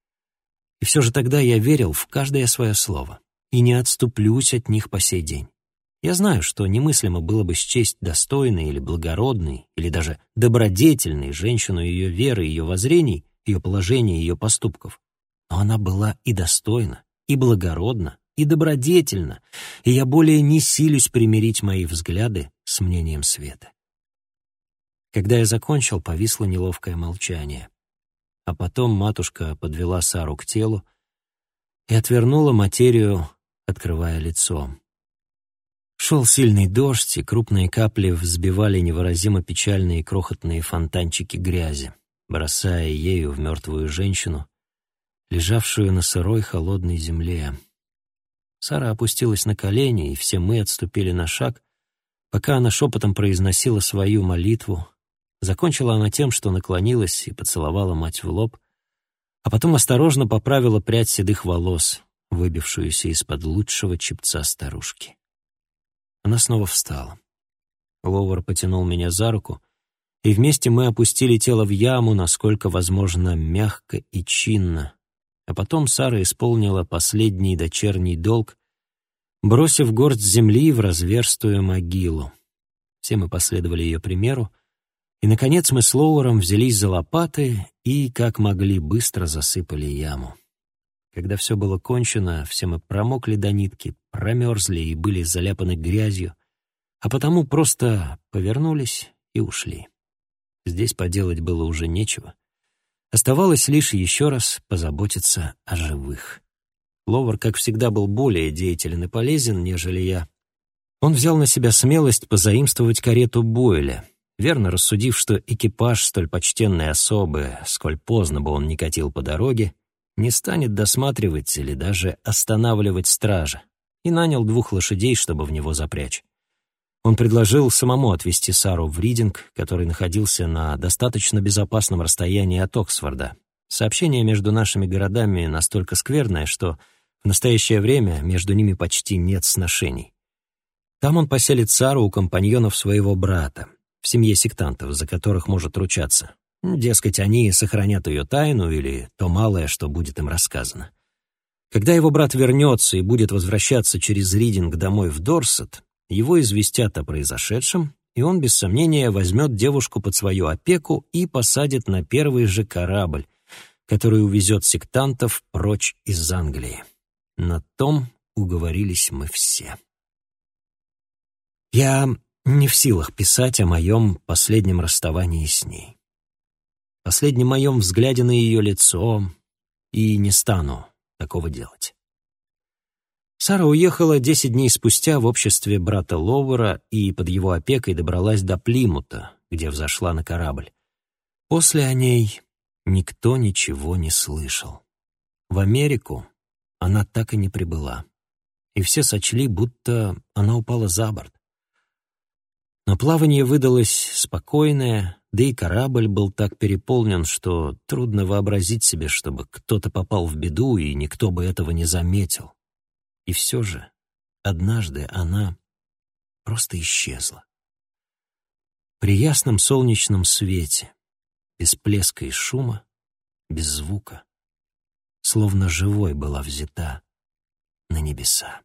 И все же тогда я верил в каждое свое слово и не отступлюсь от них по сей день. Я знаю, что немыслимо было бы счесть достойной или благородной, или даже добродетельной женщину ее веры, ее воззрений, ее положения, ее поступков. Но она была и достойна, и благородна, и добродетельна, и я более не силюсь примирить мои взгляды с мнением света. Когда я закончил, повисло неловкое молчание. А потом матушка подвела Сару к телу и отвернула материю открывая лицо. Шел сильный дождь, и крупные капли взбивали невыразимо печальные крохотные фонтанчики грязи, бросая ею в мертвую женщину, лежавшую на сырой холодной земле. Сара опустилась на колени, и все мы отступили на шаг, пока она шепотом произносила свою молитву. Закончила она тем, что наклонилась и поцеловала мать в лоб, а потом осторожно поправила прядь седых волос, выбившуюся из-под лучшего чепца старушки. Она снова встала. Ловер потянул меня за руку, и вместе мы опустили тело в яму, насколько возможно, мягко и чинно. А потом Сара исполнила последний дочерний долг, бросив горсть земли в разверстую могилу. Все мы последовали ее примеру, и, наконец, мы с Лоуэром взялись за лопаты и, как могли, быстро засыпали яму. Когда все было кончено, все мы промокли до нитки, промерзли и были заляпаны грязью, а потому просто повернулись и ушли. Здесь поделать было уже нечего. Оставалось лишь еще раз позаботиться о живых. Ловар, как всегда, был более деятелен и полезен, нежели я. Он взял на себя смелость позаимствовать карету Бойля, верно рассудив, что экипаж столь почтенной особы, сколь поздно бы он не катил по дороге, не станет досматривать или даже останавливать стража, и нанял двух лошадей, чтобы в него запрячь. Он предложил самому отвезти Сару в Ридинг, который находился на достаточно безопасном расстоянии от Оксфорда. Сообщение между нашими городами настолько скверное, что в настоящее время между ними почти нет сношений. Там он поселит Сару у компаньонов своего брата, в семье сектантов, за которых может ручаться. Дескать, они сохранят ее тайну или то малое, что будет им рассказано. Когда его брат вернется и будет возвращаться через Ридинг домой в Дорсет, его известят о произошедшем, и он, без сомнения, возьмет девушку под свою опеку и посадит на первый же корабль, который увезет сектантов прочь из Англии. На том уговорились мы все. Я не в силах писать о моем последнем расставании с ней. Последнем моем взгляде на ее лицо, и не стану такого делать. Сара уехала десять дней спустя в обществе брата Ловера и под его опекой добралась до Плимута, где взошла на корабль. После о ней никто ничего не слышал. В Америку она так и не прибыла, и все сочли, будто она упала за борт. Но плавание выдалось спокойное, да и корабль был так переполнен, что трудно вообразить себе, чтобы кто-то попал в беду, и никто бы этого не заметил. И все же однажды она просто исчезла. При ясном солнечном свете, без плеска и шума, без звука, словно живой была взята на небеса.